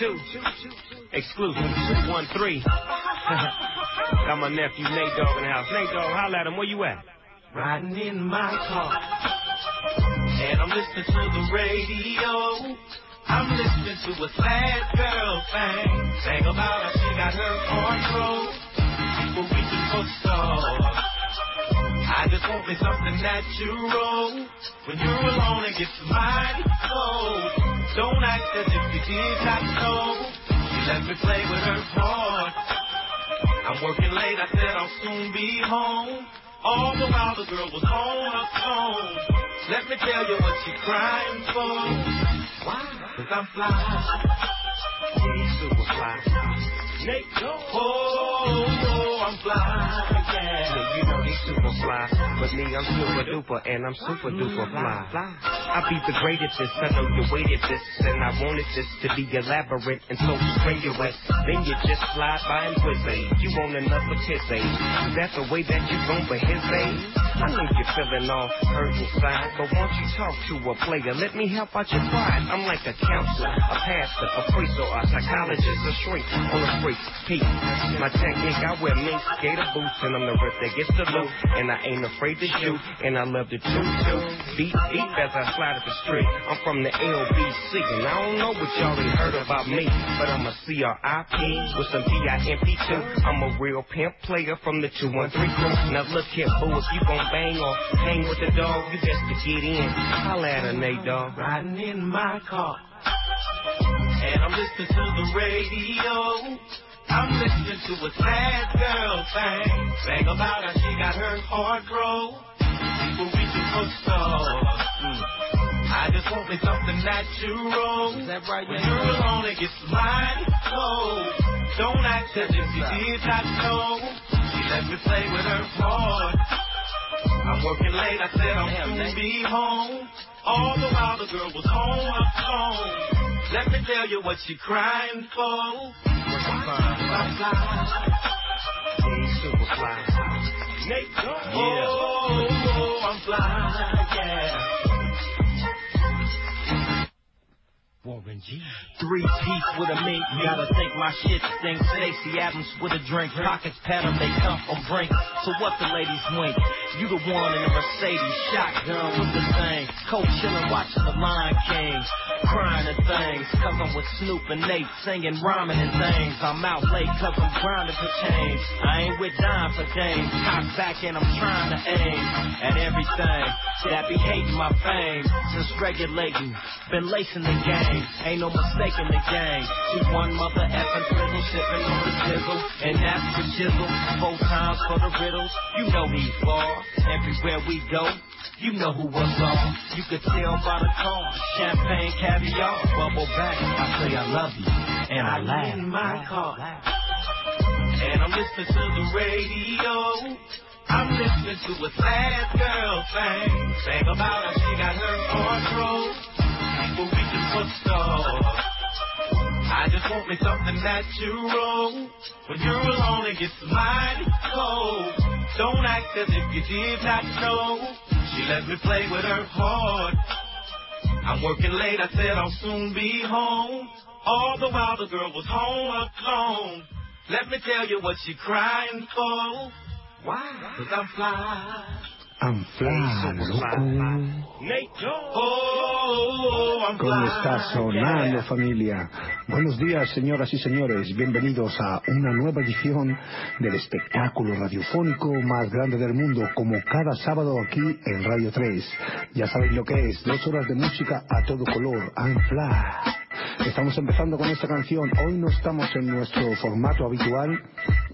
Volume 2. Exclusive 213. Got my nephew Nate Dogg in the house. Nate Dogg, holla at him. Where you at? Riding in my car. And I'm listening to the radio. I'm listening to a sad girl thing. Sang about how she got her heart broke. People reaching for stars. I just want me something natural. When you're alone, it gets mighty cold. Don't act as if you did not know. She let me play with her heart. I'm working late, I said I'll soon be home. All the while the girl was on her phone. Let me tell you what she crying for. Why? Cause I'm fly. She's super fly. Nate, oh, oh, I'm fly. You know they super fly. But me, I'm super duper, and I'm super duper fly. I be the greatest, I know you waited this, and I wanted this to be elaborate and so strenuous. Then you just slide by and quiz You want another kiss eh? age. That's the way that you gon' for his age. I know you're feeling all hurt inside, but won't you talk to a player? Let me help out your pride. I'm like a counselor, a pastor, a priest, or a psychologist, a shrink on a freak. My technique, I wear mink skater boots, and I'm the rip that gets the loot. And I ain't afraid to shoot, and I love to toot too. Beat deep as I slide up the street. I'm from the LBC, and I don't know what y'all ain't heard about me, but I'm a CRIP with some PIMP too. I'm a real pimp player from the 213 crew. Now look here, boo, if you gon' bang or hang with the dog, you best to get in. Holla at a dog. Riding in my car, and I'm listening to the radio. I'm listening to a sad girl thing. Sang about how she got her heart broke. People reaching for stars. Mm. I just want me something natural. Is that right, When you're alone, it gets mighty cold. Don't act as if you did not know. She let me play with her heart. I'm working late, I said I'll soon be home. All the while the girl was on her phone. Let me tell you what she crying for. I'm fly. He's super fly. Nate, oh, oh, oh, I'm fly, Warren G. Three teeth with a mink, gotta think my shit stinks. Stacey Adams with a drink, pockets pattern, they come from brink. So what the ladies wink? You the one in the Mercedes, shotgun with the thing. Cold chillin', watching the Lion King. Crying at things, cause I'm with Snoop and Nate, singing, rhyming and things. I'm out late cause I'm grinding for change. I ain't with dime for dames. Cock back and I'm trying to aim at everything that be hating my fame. Since regulating, been lacing the game. Ain't no mistake in the game. She one mother effing fizzle, sipping on the sizzle. And that's the chisel. Four times for the riddles. You know he far. Everywhere we go. You know who was on. You could tell by the tone. Champagne, caviar, bubble back. I say I love you. And I laugh. in my car. And I'm listening to the radio. I'm listening to a sad girl thing. Sang about how she got her broke. People reaching for stars. I just want me something natural. When you're alone, it gets mighty cold. Don't act as if you did not know. She let me play with her heart. I'm working late, I said I'll soon be home. All the while the girl was home alone. Let me tell you what she crying for. Why? Cause I'm fly. I'm ¿Cómo está sonando familia? Buenos días señoras y señores, bienvenidos a una nueva edición del espectáculo radiofónico más grande del mundo, como cada sábado aquí en Radio 3. Ya sabéis lo que es, dos horas de música a todo color, fly. Estamos empezando con esta canción. Hoy no estamos en nuestro formato habitual,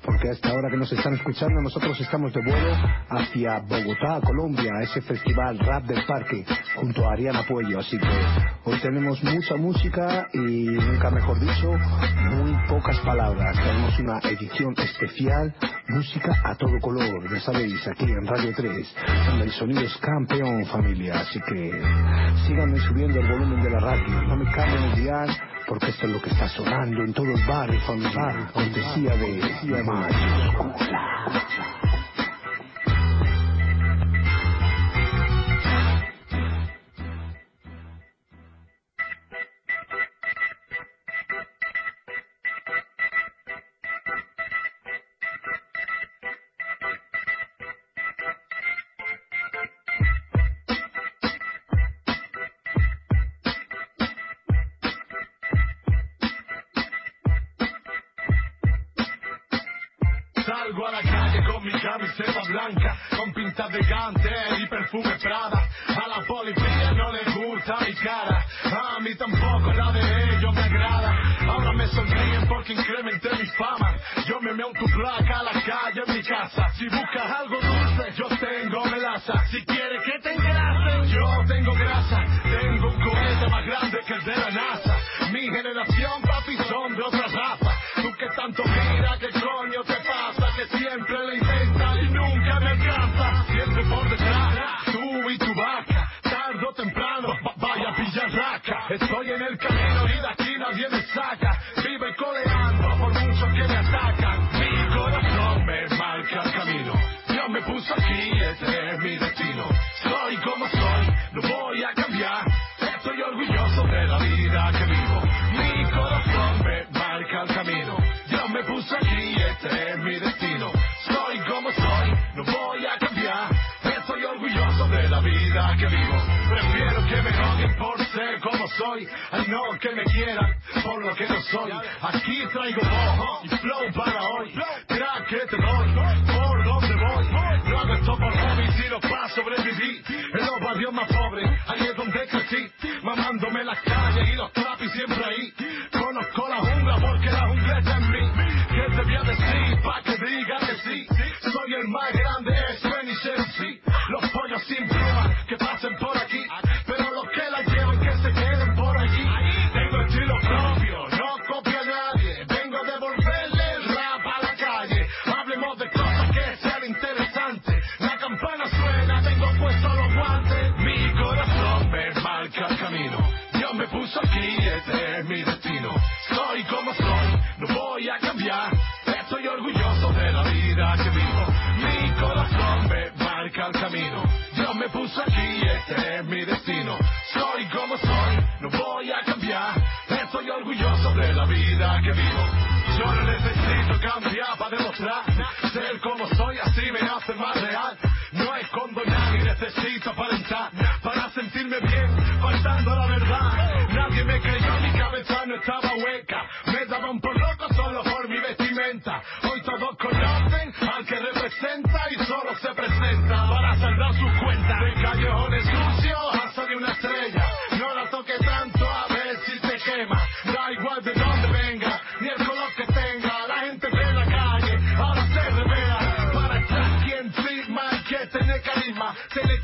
porque a esta hora que nos están escuchando, nosotros estamos de vuelo hacia Bogotá, Colombia, a ese festival Rap del Parque, junto a Ariana Puello. Así que hoy tenemos mucha música y, nunca mejor dicho, muy pocas palabras. Tenemos una edición especial, música a todo color, ya sabéis, aquí en Radio 3, donde el sonido es campeón, familia. Así que síganme subiendo el volumen de la radio, no me cambien el dial, porque esto es lo que está sonando en todos los bares, familia, cortesía de Mayúscula. Que me odien por ser como soy, a no que me quieran por lo que no soy. Aquí traigo voz y flow para hoy. Crack que te doy, por donde voy. No hago esto por hobby, sino para sobrevivir. En los barrios más pobres, ahí es donde crecí. Mamándome las calles y los trapis siempre ahí. Conozco la jungla porque la jungla está en mí. ¿Qué te voy a decir? Pa' que diga que sí. Soy el más grande, es Benny. Los pollos sin pluma que pasen por aquí. Cambiar para demostrar ser como soy, así me hace más real. No escondo nada ni necesito aparentar para sentirme bien, faltando la verdad. Nadie me creyó, mi cabeza no estaba hueca.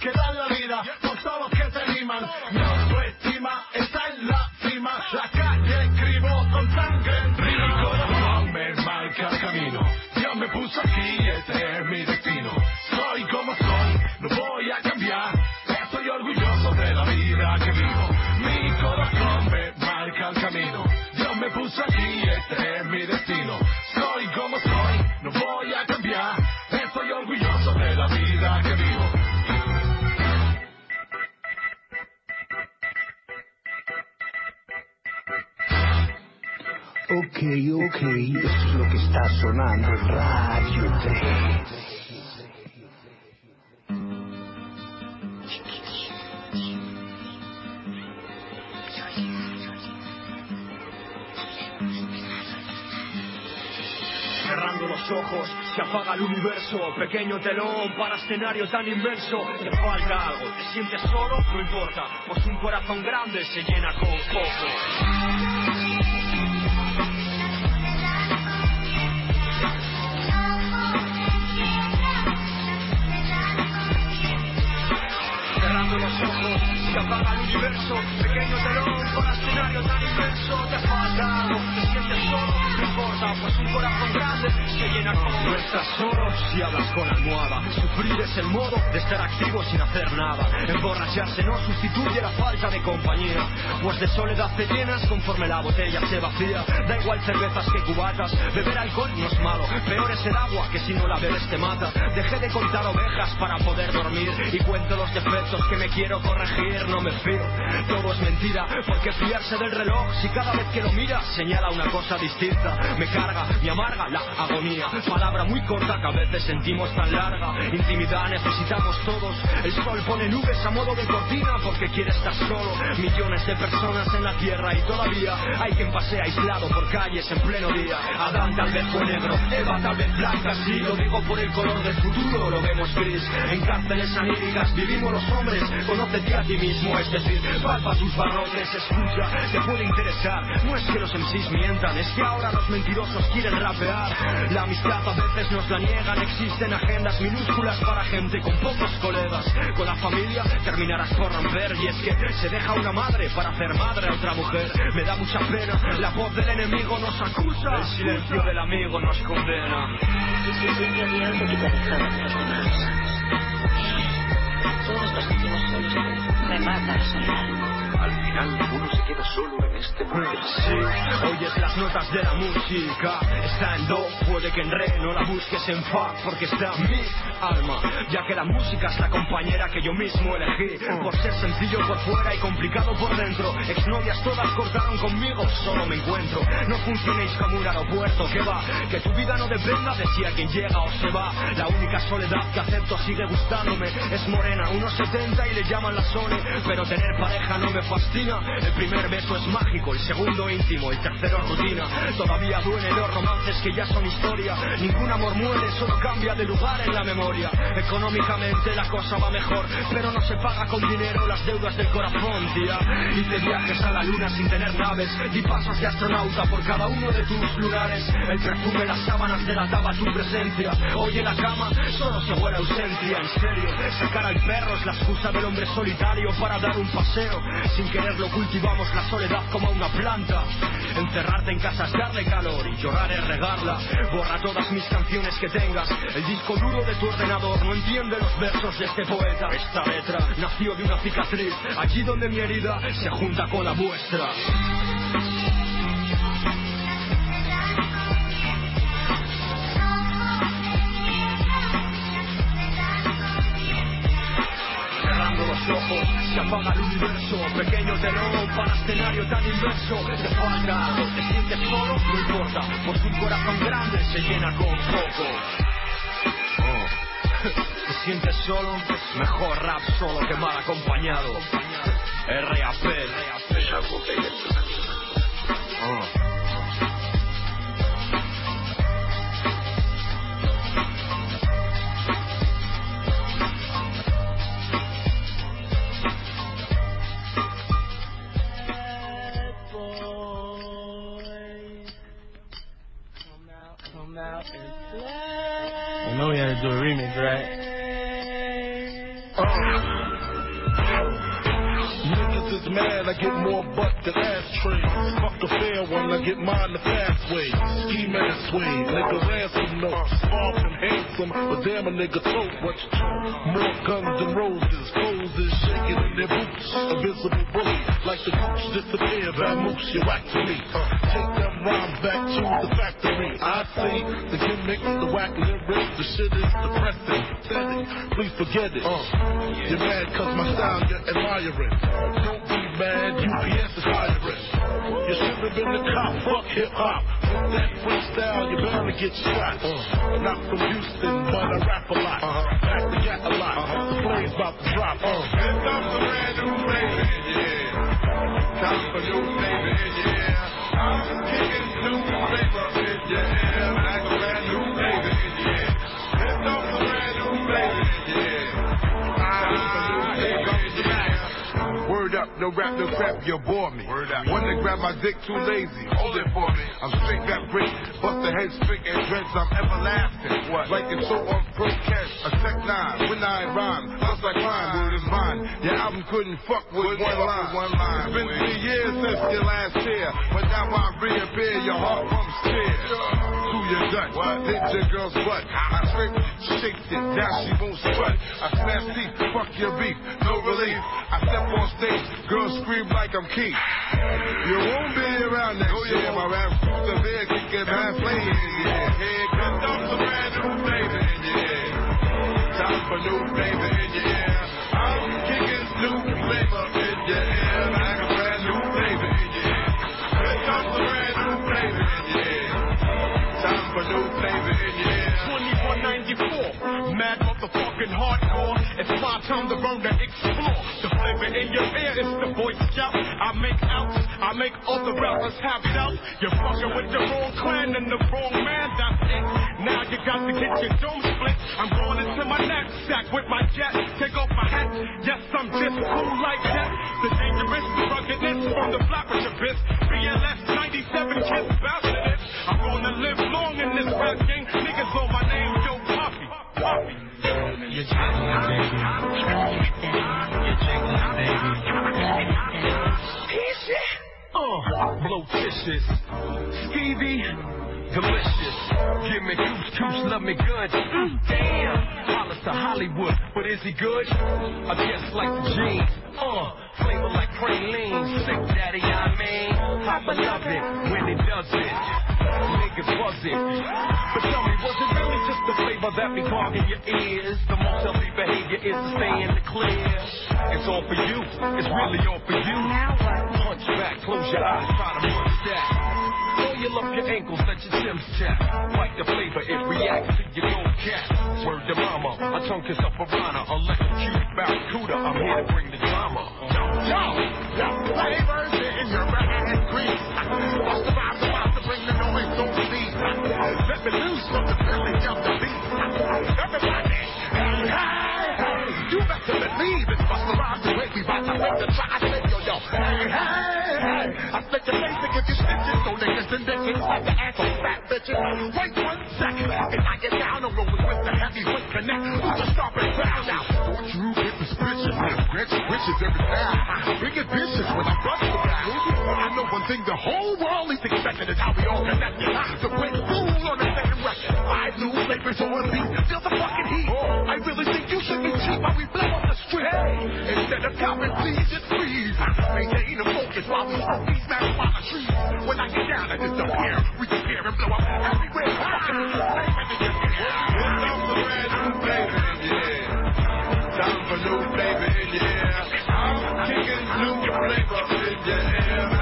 Que dar Ok, esto es lo que está sonando en Radio 3. Cerrando los ojos, se apaga el universo. Pequeño telón para escenario tan inmenso. Te falta algo, te sientes solo, no importa. Pues un corazón grande se llena con poco. Ojos, se apaga el universo. Pequeño telón para escenario tan inmenso. Te falta algo, te sientes solo, no importa. Pues un corazón grande se llena con No estás solo si hablas con almohada. Sufrir es el modo de estar activo sin hacer nada. Emborracharse no sustituye la falta de compañía. Pues de soledad te llenas conforme la botella se vacía. Da igual cervezas que cubatas. Beber alcohol no es malo. Peor es el agua que si no la bebes te mata. Dejé de contar ovejas para poder dormir. Y cuento los defectos que me quiero corregir. No me fío. Todo es mentira. Porque fiarse del reloj si cada vez que lo miras señala una cosa distinta. Me carga, me amarga la agonía. Palabra muy corta que a veces sentimos tan larga. Intimidad necesitamos todos. El sol pone nubes a modo de cortina porque quiere estar solo. Millones de personas en la tierra y todavía hay quien pasea aislado por calles en pleno día. Adán tal vez fue negro, Eva tal vez blanca. Sí, lo digo por el color del futuro, lo vemos gris. En cárceles aníricas vivimos los hombres. Conócete a ti mismo, es decir, palpa tus barrotes, escucha, te puede interesar. No es que los MCs mientan, es que ahora los mentirosos quieren rapear. La amistad a veces nos la niegan, existen agendas minúsculas para gente con pocos colegas. Con la familia terminarás por romper y es que se deja una madre para hacer madre a otra mujer. Me da mucha pena, la voz del enemigo nos acusa, el silencio del amigo nos condena. Todos nos sentimos solos de personal. Al final uno se queda solo en este mundo. Sí, oyes las notas de la música. Está en do, puede que en re, no la busques en fa, porque está mi alma. Ya que la música es la compañera que yo mismo elegí. Por ser sencillo por fuera y complicado por dentro. Exnovias todas cortaron conmigo, solo me encuentro. No funcionéis como un aeropuerto, que va. Que tu vida no dependa de si alguien llega o se va. La única soledad que acepto sigue gustándome. Es morena, unos 70 y le llaman la Sony. Pero tener pareja no me fascina. El primer beso es mágico, el segundo íntimo, el tercero rutina. Todavía duelen los romances que ya son historia. Ningún amor muere, solo cambia de lugar en la memoria. Económicamente la cosa va mejor, pero no se paga con dinero las deudas del corazón, tía. Hice viajes a la luna sin tener naves y pasas de astronauta por cada uno de tus lugares. El perfume, las sábanas delataba tu presencia. Hoy en la cama solo se huele ausencia, en serio. Sacar al perro es la excusa del hombre solitario para dar un paseo. Sin quererlo cultivamos la soledad como una planta. Encerrarte en casa es darle calor y llorar es regarla. Borra todas mis canciones que tengas. El disco duro de tu ordenador no entiende los versos de este poeta. Esta letra nació de una cicatriz, allí donde mi herida se junta con la vuestra. Los ojos, se apaga el universo. Pequeño telón para escenario tan inverso. Te falta te sientes solo, no importa. Pues un corazón grande se llena con poco. Oh. Te sientes solo, mejor rap solo que mal acompañado. RAP. Es mí. Oh. I know we had to do a remix, right? Niggas is mad, I get more butt than ashtrays. Fuck the fair one, I get mine the fast way. Ski mask way, nigga ransom notes. Far from handsome, but damn a nigga tote. What you More guns than roses, poses shaking in their boots. A visible bully, like the gooch disappear. Vamoose, you whack to me. Take them rhymes back to the factory. I see the gimmicks, the whack lyrics, the shit is depressing. Please forget it. Uh, you're mad cause my style you're admiring. Don't be mad, UPS is hiring. Your shit never been a cop, fuck hip hop. That freestyle, you bound to get shot. Uh, not from Houston, but I rap a lot. Uh-huh. Back to got a lot. Uh-huh. The flame's about to drop. Uh. Here comes a brand new baby, yeah. Time for new baby, yeah. I'm kicking new flavor, yeah. Rap, no crap, you bore me. One to grab my dick, too lazy. Hold it for me. I'm straight that brick, bust the head straight and dreads, I'm everlasting. What? Like it's so on pro cash, a tech nine, when I rhyme, plus I climb, word is mine. Your album couldn't fuck with one line. One line. It's been three years since your last year, but now I reappear, your heart pumps tears. To your gut, what? hit your girl's butt. I it, shaked it, now she won't strut. I smash teeth, fuck your beef, no relief. I step on stage, girls scream like I'm Keith. You won't be around next Oh, year. My rap the bed get mad flames. Yeah, Here comes a brand new baby, yeah. Time for new baby, yeah. I'm kicking new flavor, yeah. Like a brand new yeah. Here comes a brand new baby, yeah. Time for new baby, yeah. 2194, mad motherfucking hardcore. It's my time to burn to explore. The flavor in your ear is the Boy Scout. I make outs, I make other rappers have doubts. You're fucking with the wrong clan and the wrong man, that's it. Now you got to get your dome split. I'm going into my knapsack with my jet. Take off my hat. Yes, I'm just cool like that. The dangerous, the ruggedness from the flap with your bitch. BLS 97 kids bounce to this. I'm gonna live long in this rap game. Niggas know my name, Yo Poppy. Poppy. You're baby. Baby. Uh, blow tissues. Stevie, delicious. Give me goose, goose, love me good. Mm, damn. Hollis to Hollywood, but is he good? I guess like the jeans. Uh, flavor like praline. Sick daddy, I mean. Papa love it when he does it. Niggas buzz it. But tell me, was it really just the flavor that be clogging your ears? The most healthy behavior is to stay in the clear. It's all for you. It's really all for you. Now what? Punch back, close your eyes, try to munch that. Oil up your ankles, let your Tim's tap. Like the flavor, it reacts to your gold cat. Word to mama, a tongue kiss a piranha, electrocuted barracuda. I'm here to bring the drama. Yo, yo, flavors in your bad grease. What's the vibe about to bring the noise? Don't cease. Let me loose from the belly of the beast. Everybody, hey, hey, you better believe it's Busta Rhymes the way we about to make the try. Yo, yo, hey, hey, hey. I split your face and give you stitches, so niggas and bitches like the ass on fat bitches. Wait one second, and I get down on rolling with the heavyweight connect. Who's the stomping ground now? Don't you get suspicious? Rich wishes every time. It vicious when I bust the around. I know one thing the whole world is expecting is how we all connected. The quick fool on the Five new flavors on beat. Feel the fucking heat. I really think you should be cheap while we blow up the street. Instead of copping, please just freeze. Maintain the focus while we smoke these marijuana trees. When I get down, I disappear. We disappear and blow up everywhere. Fucking flavor in your ear. Here comes a brand new baby, yeah. Time for new baby, yeah. I'm kicking new flavor in ear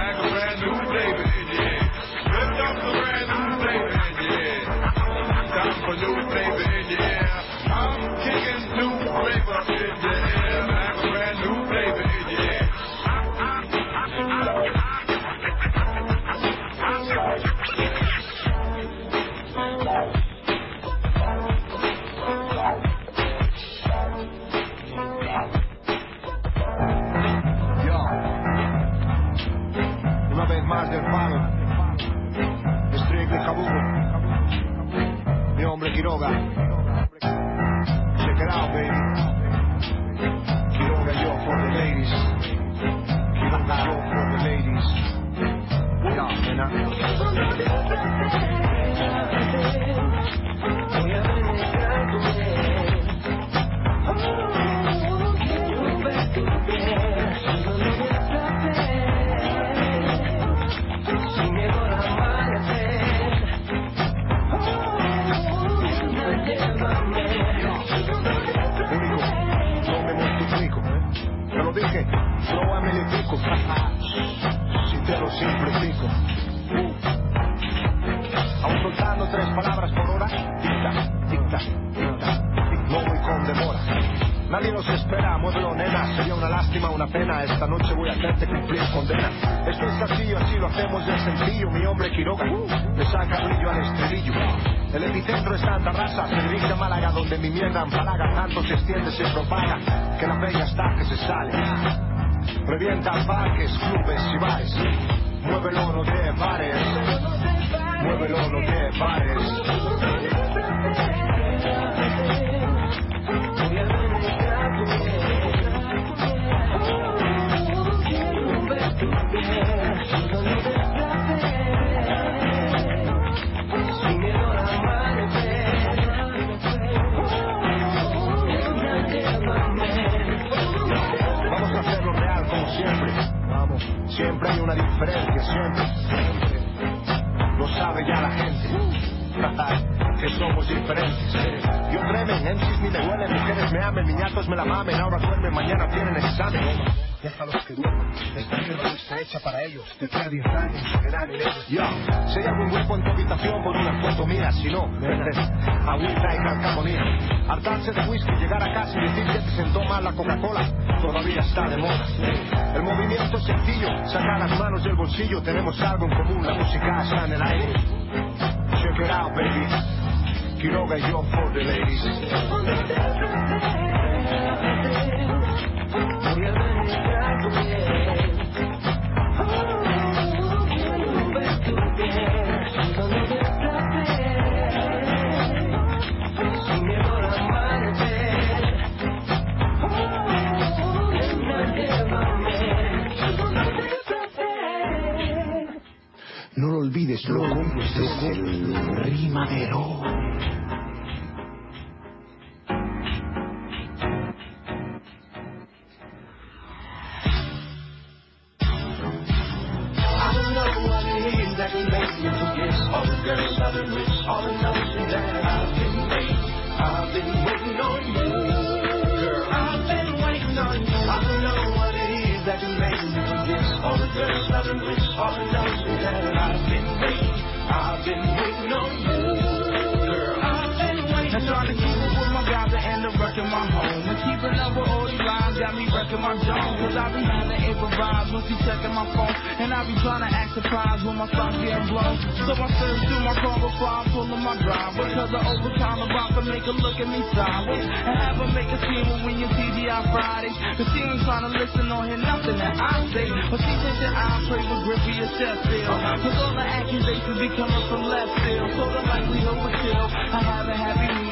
And up with all these lines got me wrecking my zone. Cause I be having to improvise once he checking my phone. And I be trying to act surprised when my stock getting blown. So I search through my car before I pull in my driveway. Cause the overtime about to make her look at me sideways. And have her make a scene when we in TGI Fridays. Cause she ain't trying to listen or hear nothing that I say. But she thinks that I play with Griffey or Sheffield. Cause all the accusations be coming from left field. So the likelihood was chill. I have a happy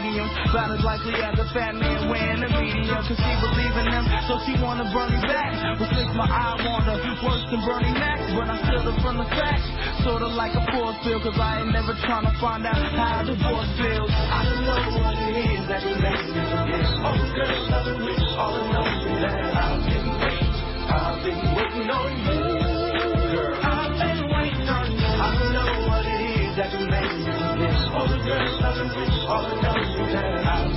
About as likely as a fat man wearing a medium. Cause she believe in them. So she wanna burn me back. Which makes my eye wander. Worse than Bernie Mac. But I steal it from the facts. Sorta like a force field. Cause I ain't never trying to find out how the divorce feels. I don't know what it is that makes me forget all the girls I've all the notions that I've been waiting. I've been waiting on you, girl. I've been waiting on you. I don't know what it is that makes me forget all the girls I've been all the notions I've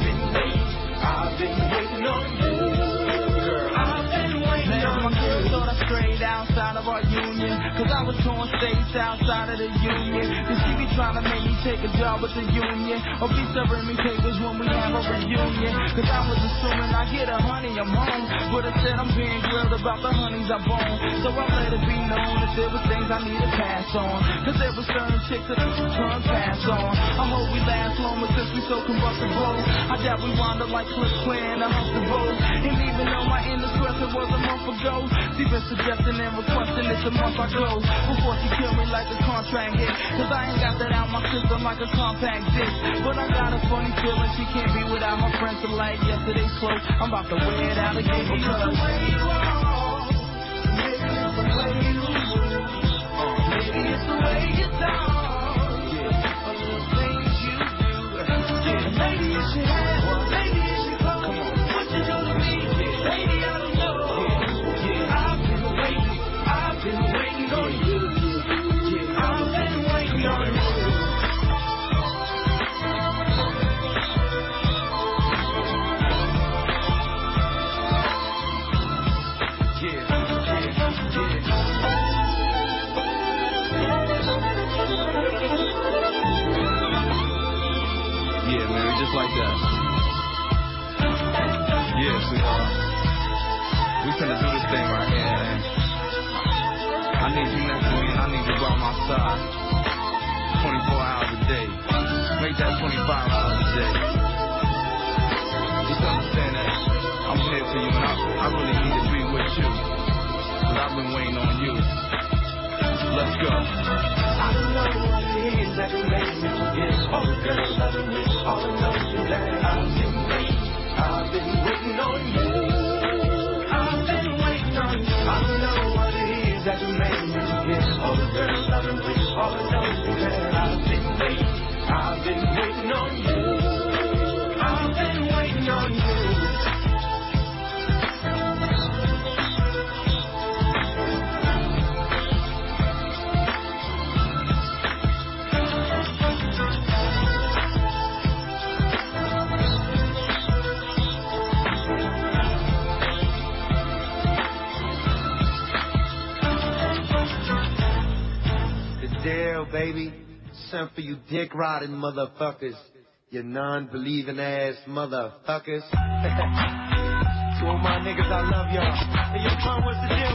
outside of our union. Cause I was torn states outside of the union. Cause she be trying to make me take a job with the union. Or be serving me papers when we have a reunion. Cause I was assuming I get a honey, I'm home. But instead I'm being grilled about the honeys I bone. So I let it be known that there was things I need to pass on. Cause there was certain chicks that I couldn't pass on. I hope we last long, but since we so combustible, I doubt we wound up like Cliff Clan and Hustle Road. And even though my indiscretion was a month ago, she been suggesting and requesting it's a month I close. Before she kill me like a contract hit. Cause I ain't got that out my system like a compact disc. But I got a funny feeling she can't be without my friends. So like yesterday's clothes, I'm about to wear it out again Maybe it's because the way you are. Maybe it's the way you move. Maybe it's the way you talk. Or things you do. Maybe it's your hair. Yeah, sweetheart. Uh, we finna do this thing right here. I need you next to me and I need you by my side. 24 hours a day. Make that 25 hours a day. Just understand that I'm here for you and I, I really need to be with you. Cause I've been waiting on you. Let's go. I know what it is that makes me forget all the girls loving. All the girls you let out waiting on you. I've been waiting on you. Dale, baby. Sent for you dick riding motherfuckers. You non-believing ass motherfuckers. to all my niggas, I love y'all. Hey, yo, Tom, what's the deal?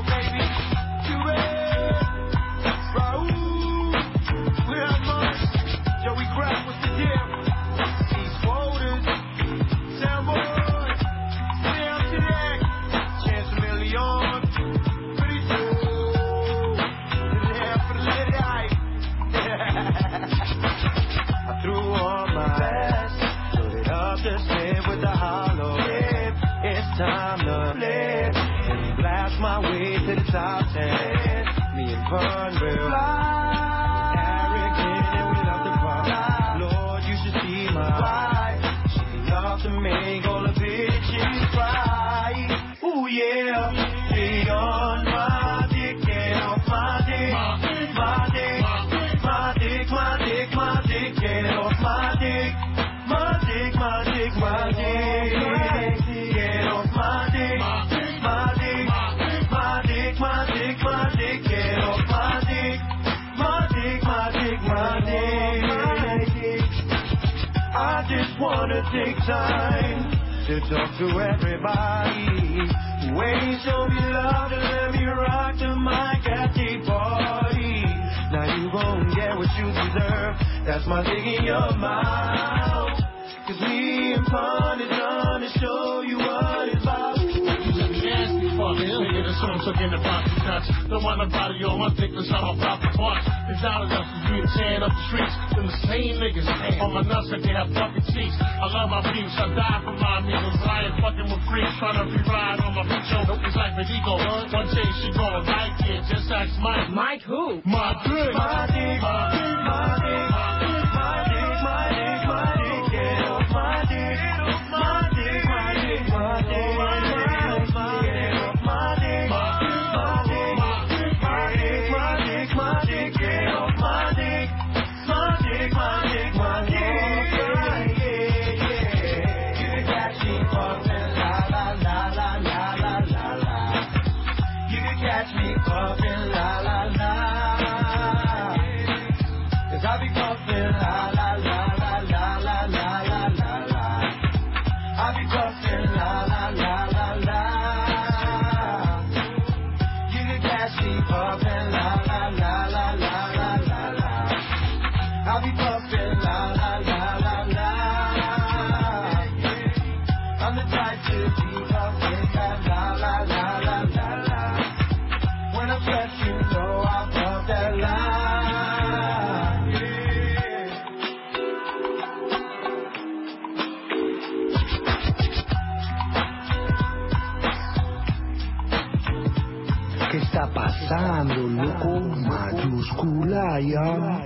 they have fucking. I love my peeps, I die for my amigos. I ain't fucking with freaks, trying to be ride on my feet. Nope, it's like the ego. One day she gonna like it, just ask Mike. Mike who? My usando loco mayúscula ya.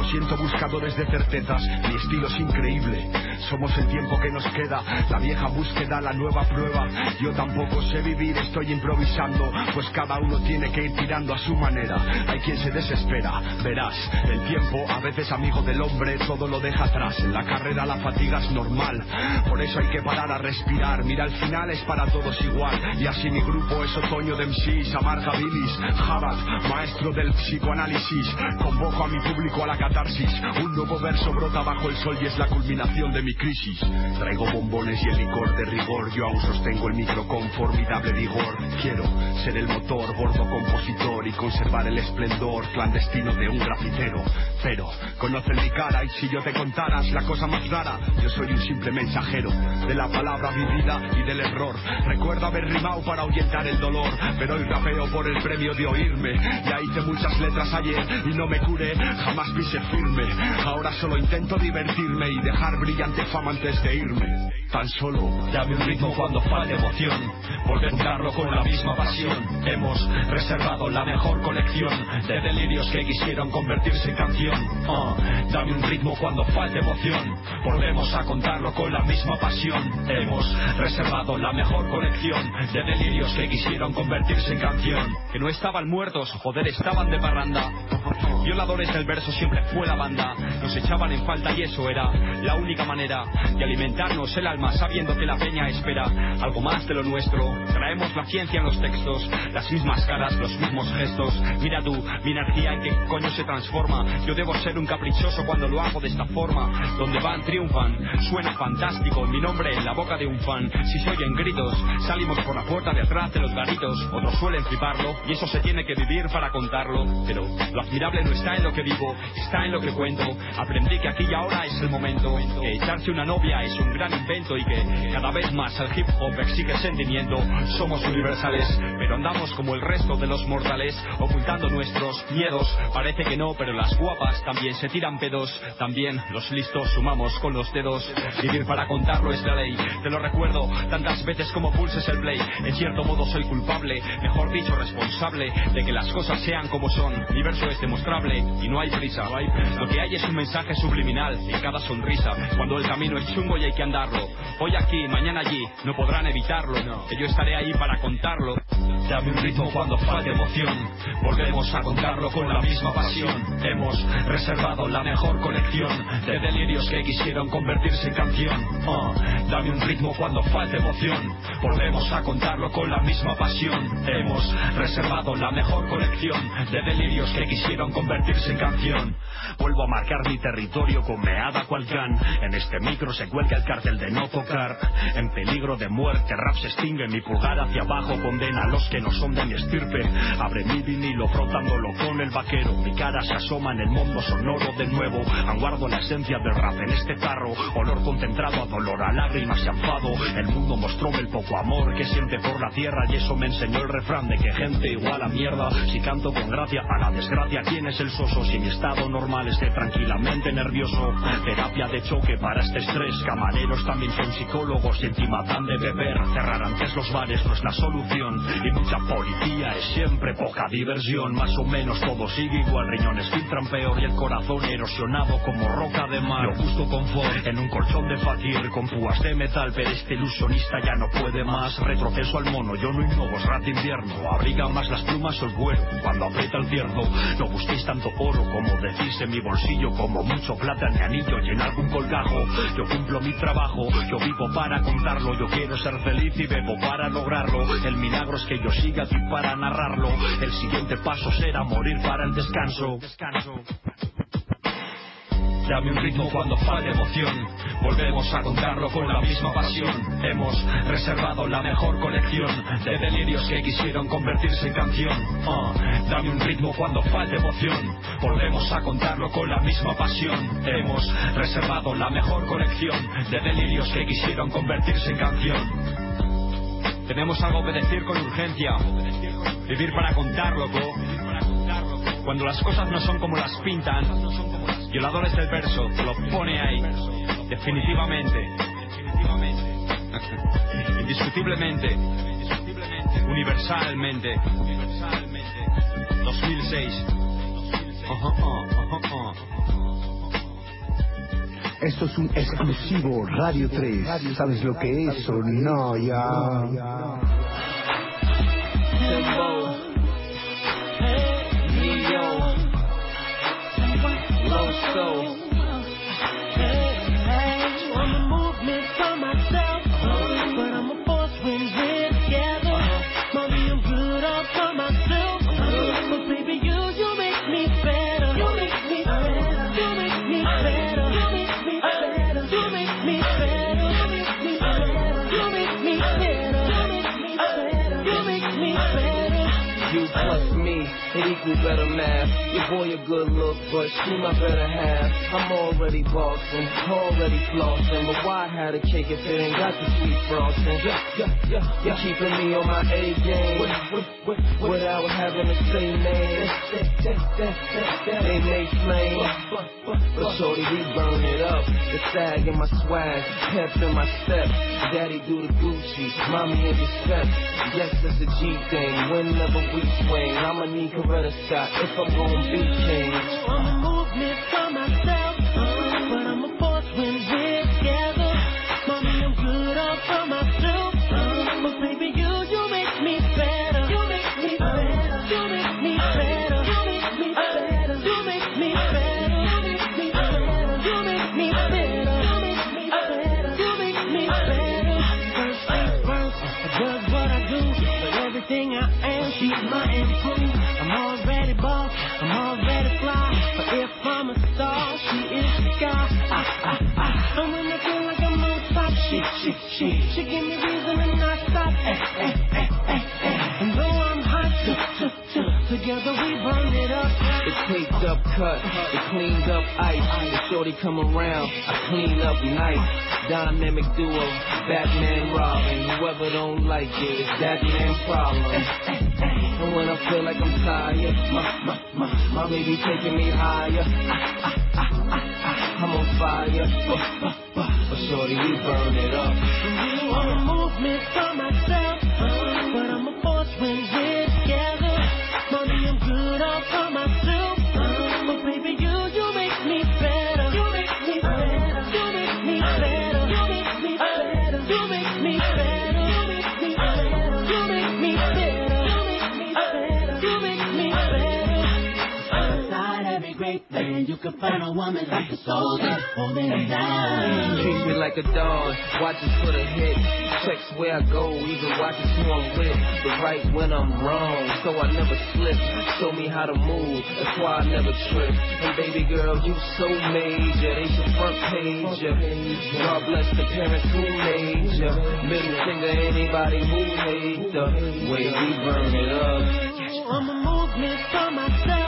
Lo siento, buscadores de certezas. Mi estilo es increíble. Somos el tiempo que nos queda. La vieja búsqueda, la nueva prueba. Yo tampoco sé vivir, estoy improvisando. Pues cada uno tiene que ir tirando a su manera. Hay quien se desespera. Verás, el tiempo, a veces amigo del hombre, todo lo deja atrás. En la carrera la fatiga es normal. Por eso hay que parar a respirar. Mira, al final es para todos igual. Y así mi grupo es otoño de MCs, amarga bilis. Jabat, maestro del psicoanálisis. Convoco a mi público a la catarsis. Un nuevo verso brota bajo el sol y es la culminación de mi crisis. Traigo bombones y el licor de rigor. Yo aún sostengo el micro con formidable vigor. Quiero ser el motor, gordo compositor y conservar el esplendor clandestino de un grafitero. Pero conocen mi cara y si yo te contaras la cosa más rara, yo soy un simple mensajero de la palabra vivida y del error. Recuerdo haber rimado para ahuyentar el dolor, pero hoy rapeo por el premio de oírme. Ya hice muchas letras ayer y no me curé, jamás pise firme. Ahora solo intento divertirme y dejar brillante fama antes de irme. Tan solo dame un ritmo cuando falte emoción, cantarlo con la misma pasión. Hemos reservado la mejor colección de delirios que quisieron convertirse en canción. Ah, dame un ritmo cuando falte emoción, volvemos a contarlo con la misma pasión. Hemos reservado la mejor colección de delirios que quisieron convertirse en canción. Que no estaban muertos, joder, estaban de parranda. Violadores del verso siempre fue la banda. Nos echaban en falta y eso era la única manera de alimentarnos el alma sabiendo que la peña espera algo más de lo nuestro. Traemos la ciencia en los textos, las mismas caras, los mismos gestos. Mira tú, mi energía en qué coño se transforma. Yo debo ser un caprichoso cuando lo hago de esta forma. Donde van, triunfan. Suena fantástico, mi nombre en la boca de un fan. Si se oyen gritos, salimos por la puerta de atrás de los garitos. Otros suelen fliparlo y eso se tiene que vivir para contarlo. Pero lo admirable no está en lo que digo, está en lo que cuento. Aprendí que aquí y ahora es el momento. Que echarse una novia es un gran invento y que cada vez más el hip hop exige sentimiento. Somos universales, pero andamos como el resto de los mortales, ocultando nuestros miedos. Parece que no, pero las guapas también se tiran pedos. También los listos sumamos con los dedos. Vivir para contarlo es la ley. Te lo recuerdo tantas veces como pulses el play. En cierto modo soy culpable, mejor dicho responsable, de que las cosas sean como son. Mi es demostrable y no hay prisa. No hay prisa. Lo que hay es un mensaje subliminal en cada sonrisa. Cuando el camino es chungo y hay que andarlo. Hoy aquí, mañana allí, no podrán evitarlo. Que yo estaré ahí para contarlo. Dame un ritmo cuando falte emoción. Volvemos a contarlo con la misma pasión. Hemos reservado la mejor colección de delirios que quisieron convertirse en canción. Dame un ritmo cuando falte emoción. Volvemos a contarlo con la misma pasión. Hemos reservado la mejor colección de delirios que quisieron convertirse en canción. Vuelvo a marcar mi territorio con meada cual can. En este micro se cuelga el cartel de no tocar. En peligro de muerte, rap se extingue. Mi pulgar hacia abajo condena a los que no son de mi estirpe. Abre mi vinilo frotándolo con el vaquero. Mi cara se asoma en el mundo sonoro de nuevo. Aguardo la esencia del rap en este carro. Olor concentrado a dolor, a lágrimas y enfado. El mundo mostróme el poco amor que siente por la tierra. Y eso me enseñó el refrán de que gente igual a mierda. Si canto con gracia a la desgracia, ¿quién es el soso? Si mi estado normal esté tranquilamente nervioso. Terapia de choque para este estrés. Camareros también son psicólogos y encima dan de beber. Cerrar antes los bares no es la solución. Y mucha policía es siempre poca diversión. Más o menos todo sigue igual. Riñones filtran peor y el corazón erosionado como roca de mar. Yo justo confort en un colchón de fakir con púas de metal. Pero este ilusionista ya no puede más. Retroceso al mono, yo no innovo, es rat invierno. Abriga más las plumas o el cuero cuando aprieta el cierzo. No busquéis tanto oro como decís en mi bolsillo. Como mucho plata en mi anillo y en algún colgajo. Yo cumplo mi trabajo, yo vivo para contarlo. Yo quiero ser feliz y bebo para lograrlo. El milagro es que yo siga aquí para narrarlo. El siguiente paso será morir para el descanso. Dame un ritmo cuando falte emoción. Volvemos a contarlo con la misma pasión. Hemos reservado la mejor colección de delirios que quisieron convertirse en canción. Ah, dame un ritmo cuando falte emoción. Volvemos a contarlo con la misma pasión. Hemos reservado la mejor colección de delirios que quisieron convertirse en canción. Tenemos algo que decir con urgencia. Vivir para contar, loco. Cuando las cosas no son como las pintan, violadores del verso, te lo pone ahí. Definitivamente. Indiscutiblemente. Universalmente. 2006. Esto es un exclusivo Radio 3. ¿Sabes lo que es o no? Ya. lost soul. Hey, hey, movement for myself. Equal better math. Your boy a good look, but she my better half. I'm already bossing, already flossing, but why had a cake if it ain't got the sweet frosting? Yeah, yeah, yeah, yeah. Keeping me on my A game, without having to say names. They may flame, but shorty we burn it up. The sag in my swag, pep in my step. Daddy do the Gucci, mommy in the steps. Yes, it's a G thing. Whenever we swing, I'ma need Coretta Scott if I'm gonna be king. I'm a movement for myself, and when I feel like I'm on top, she, she, she, she give me reason to not stop. Eh, eh, eh, eh, eh. And though I'm hot, t, t, t, together we. The taped up cut, the cleaned up ice. The shorty come around, I clean up nice. Dynamic duo, Batman Robin. Whoever don't like it, it's that man's problem. And when I feel like I'm tired, my, my, my, my baby taking me higher. I'm on fire. But, but, but, but shorty, we burn it up. I'm a movement for myself, man, you can find a woman like a soldier holding it down. Treat me like a dog, watches for the hit. Checks where I go, even watches who I'm with. The right when I'm wrong, so I never slip. Show me how to move, that's why I never trip. And baby girl, you so major, they should front page ya. God bless the parents who made ya. Middle finger anybody who hate the way we burn it up. I'm a movement for myself,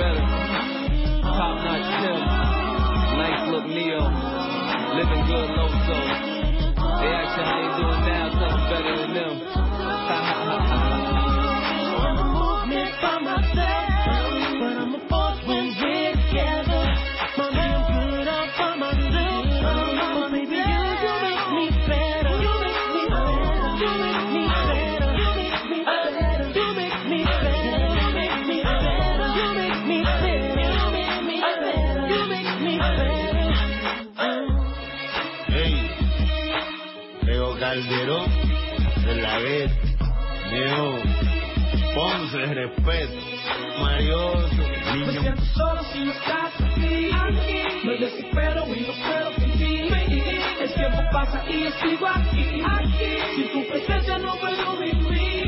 better. Top notch Tim. Nice look Neo. Living good Loso. They ask you how they doing now, them better than them. Calderón de la gueta, Neo, Ponce, respeto, Marioso, niño. Me desespero y no puedo. El tiempo pasa y yo sigo aquí. Tu presencia no puedo vivir.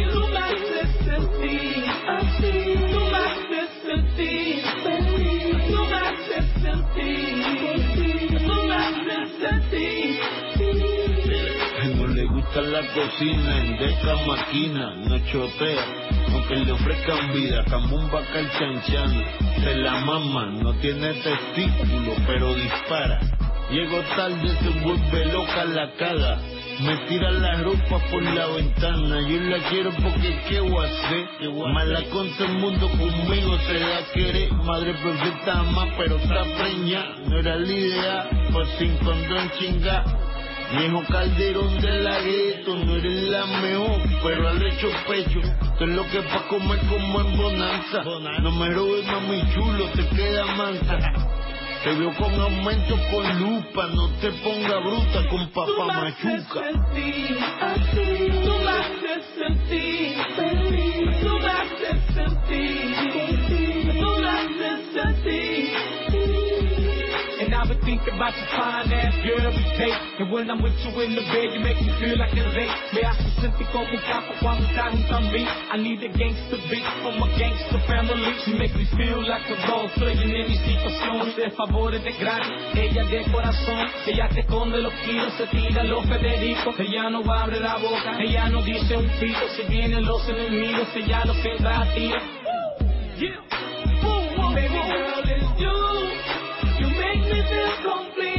Gusta la cocina, endeca máquina, no chotea. Aunque le ofrezcan vida, cambumba calchanchando. Se la mama, no tiene testículo, pero dispara. Llego tarde, se vuelve loca la caga. Me tira la ropa por la ventana. Yo la quiero porque qué voy a hacer. Mala con todo el mundo conmigo se da a. Madre perfecta ama, pero está preña. No era la idea, pues sin condón chinga. Viejo calderón de la gueto, no eres la mejor, pero al hecho pecho, tú es lo que pa' comer como en bonanza. No me robes mami chulo, te queda mansa. Te veo con aumento con lupa, no te ponga bruta con papá machuca. sentir así. Tú me haces sentir. Tú me haces sentir. Tú me haces sentir. I've been thinking about your fine ass girl every day. And when I'm with you in the bed, you make me feel like a late. Me hace sentir como un capo cuando estás junto a mí. I need a gangster beat from a gangster family. She makes me feel like a role playing en mi situación. De favores de gratis, ella de corazón. Ella te esconde los kilos, se tira los Federico. Ella no abre la boca, ella no dice un pito. Se vienen los enemigos, ella los entra a tiro. Yeah. Baby girl, it's you. You make me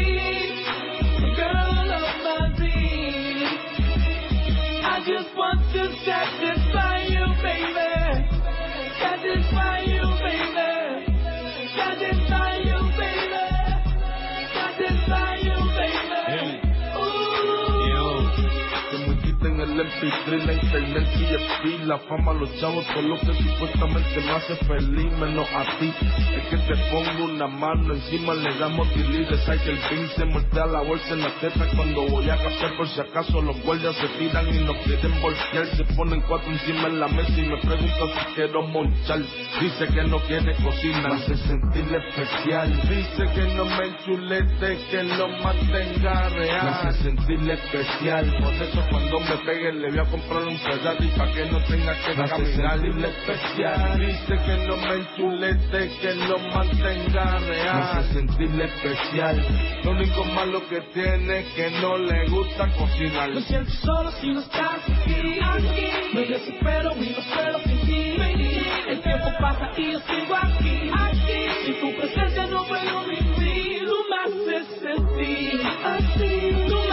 MP3, la internet y la fama, los chavos, todo lo que supuestamente me hace feliz, menos a ti. Es que te pongo una mano encima, le damos delete, saca el pin, se voltea la bolsa en la teta cuando voy a café por si acaso los guardias se tiran y no quieren voltear, se ponen cuatro encima en la mesa y me preguntan si quiero monchar. Dice que no quiere cocina, me hace sentir especial. Dice que no me enchulete, que lo mantenga real. Me hace sentir especial. Por eso cuando me pegue le voy a comprar un Ferrari para que no tenga que hace caminar. sentir especial. Dice que no me enchulete, que lo mantenga real. Me hace sentir especial. Lo único malo que tiene es que no le gusta cocinar. Me siento solo si no estás aquí. Me desespero y no puedo fingir. El tiempo pasa y yo sigo aquí. Sin tu presencia no puedo vivir. Tú me haces sentir así. Tú me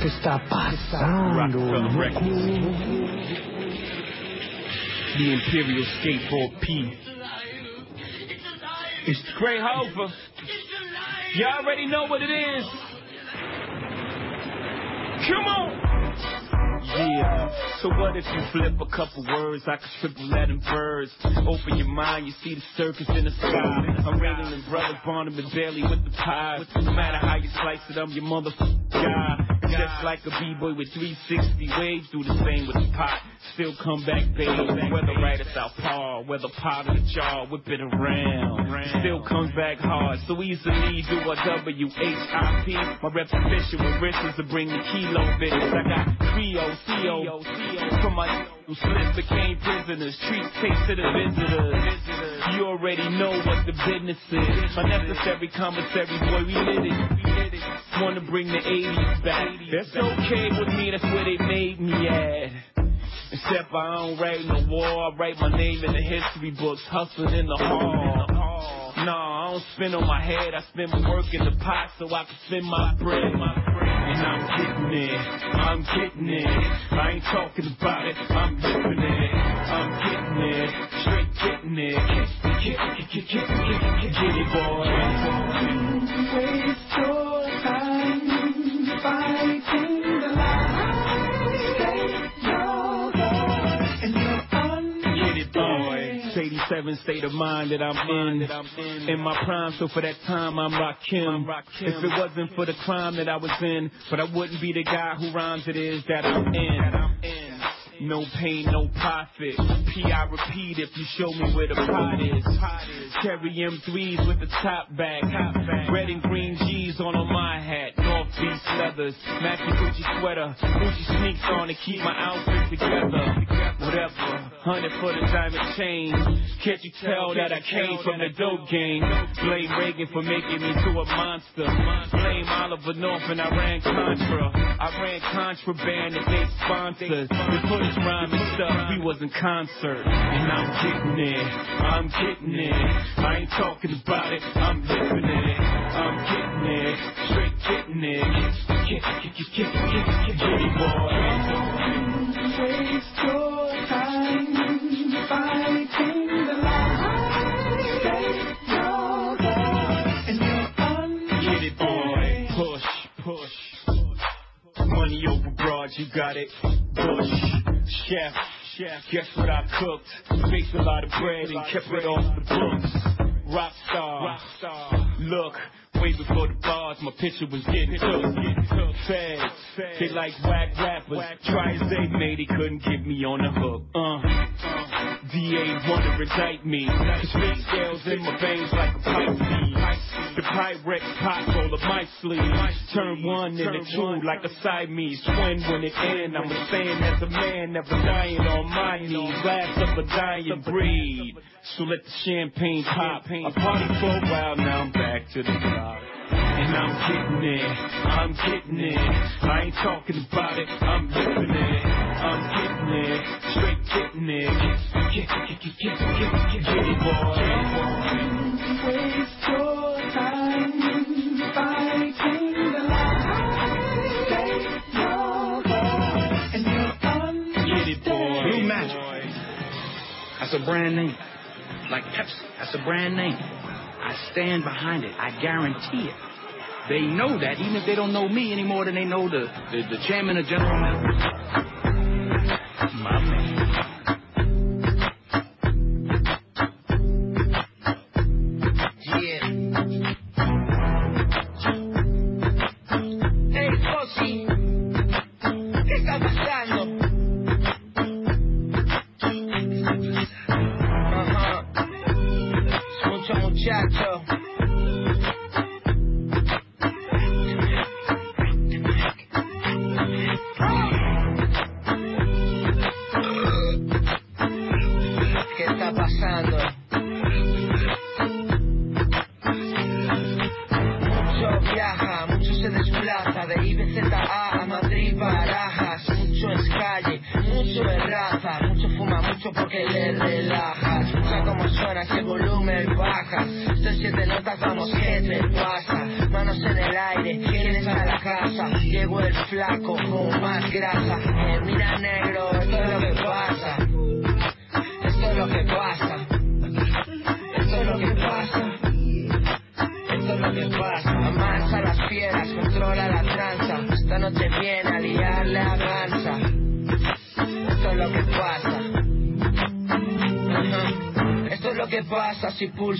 ¿Qué está pasando. The Imperial Skateboard P. It's Gray Hofer. You already know what it is. Come on. Yeah, so what if you flip a couple words like a triple Latin verse? Open your mind, you see the circus in the sky. I'm raining in brothers, Barnum and Bailey with the pies. No matter how you slice it, I'm your motherfucking guy. Just like a b-boy with 360 waves, do the same with the pot. Still come back, baby. Whether right or southpaw, whether pot or jar, whip it around. Still comes back hard, so easily do a W-H-I-P. My repetition with riches to bring the kilo business. I got three O C O from my who slipped became prisoners. Treat case to the visitors. You already know what the business is. Unnecessary commissary, boy, we lit it. Wanna bring the 80s back. That's okay with me, that's where they made me at. Except I don't write no war, I write my name in the history books, hustling in the hall. Nah, I don't spin on my head, I spend my work in the pot so I can spend my bread. And I'm getting it, I'm getting it. I ain't talking about it, I'm living it. I'm getting it, straight getting it. Get it, boy. Boy. 87 state of mind that I'm in. In my prime, so for that time I'm Rakim. If it wasn't for the crime that I was in, but I wouldn't be the guy who rhymes it is that I'm in. No pain, no profit. P, I repeat if you show me where the pot is. Cherry M3s with the top back. Red and green G's on on my hat. North Beach leathers. Mackie Gucci sweater. Gucci sneaks on to keep my outfit together. Whatever. Hundred for the diamond chain. Can't you tell that I came from the dope game? Blame Reagan for making me to a monster. Blame Oliver North and Iran-Contra. I ran contraband and they sponsors. We put his rhyme and stuff. We was in concert. And I'm getting it. I'm getting it. I ain't talking about it. I'm living it. I'm getting it. Straight getting it. Get, get, get, get, get, get, get it, boy. Waste your time Money over broad, you got it. Bush, chef, chef. Guess what I cooked? Baked a lot of bread and kept it off the books. Rock star, rock star. Look. Way before the bars, my picture was getting took. Feds, they like whack rappers. Try as they may, they couldn't get me on the hook. Uh. DA wanna indict me. Big scales in my veins like a Pisces. The Pyrex pot roll of my sleeve. Turn one into two like a Siamese twin when it end. I'm a saying as a man, never dying on my knees. Last of a dying breed. So let the champagne pop. I party for a while, now I'm back to the top. And I'm getting it, I'm getting it. I ain't talking about it, I'm living it. I'm getting it, straight getting it. Get, get, get, get, get, get, get, get it, boy. Waste your time fighting the lies. Stay your course and you're on Get it, boy. Blue Magic. That's a brand name. Like Pepsi. That's a brand name. I stand behind it. I guarantee it. They know that, even if they don't know me any more than they know the, the, the chairman of General Motors. My man.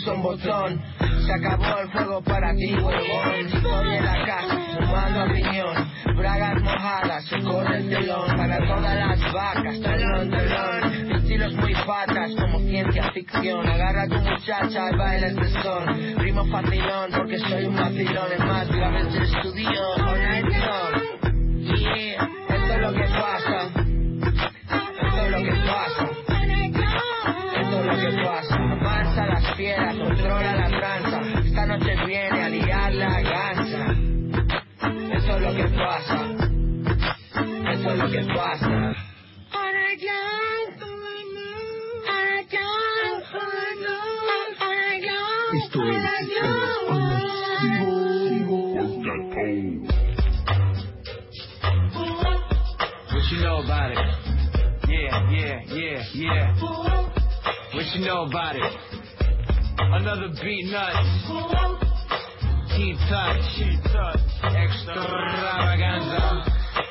Se acabó el juego para ti, huevón. Estoy en la casa, fumando a. Bragas mojadas, se corre el telón. Para todas las vacas, telón, telón. Mi estilo es muy patas, como ciencia ficción. Agarra tu muchacha y baila este son. Rimo facilón, porque soy un vacilón. Es más, grave el estudio, con Edson. Yeah, esto es lo que pasa. las piedras, controla la tranza. Esta noche viene a liar la gasa. Eso es lo que pasa. Eso es lo que pasa. Esto es What you know about it? Yeah, yeah, yeah, yeah. What you know about it? Another Beatnuts. T-Touch. T-Touch. Extravaganza.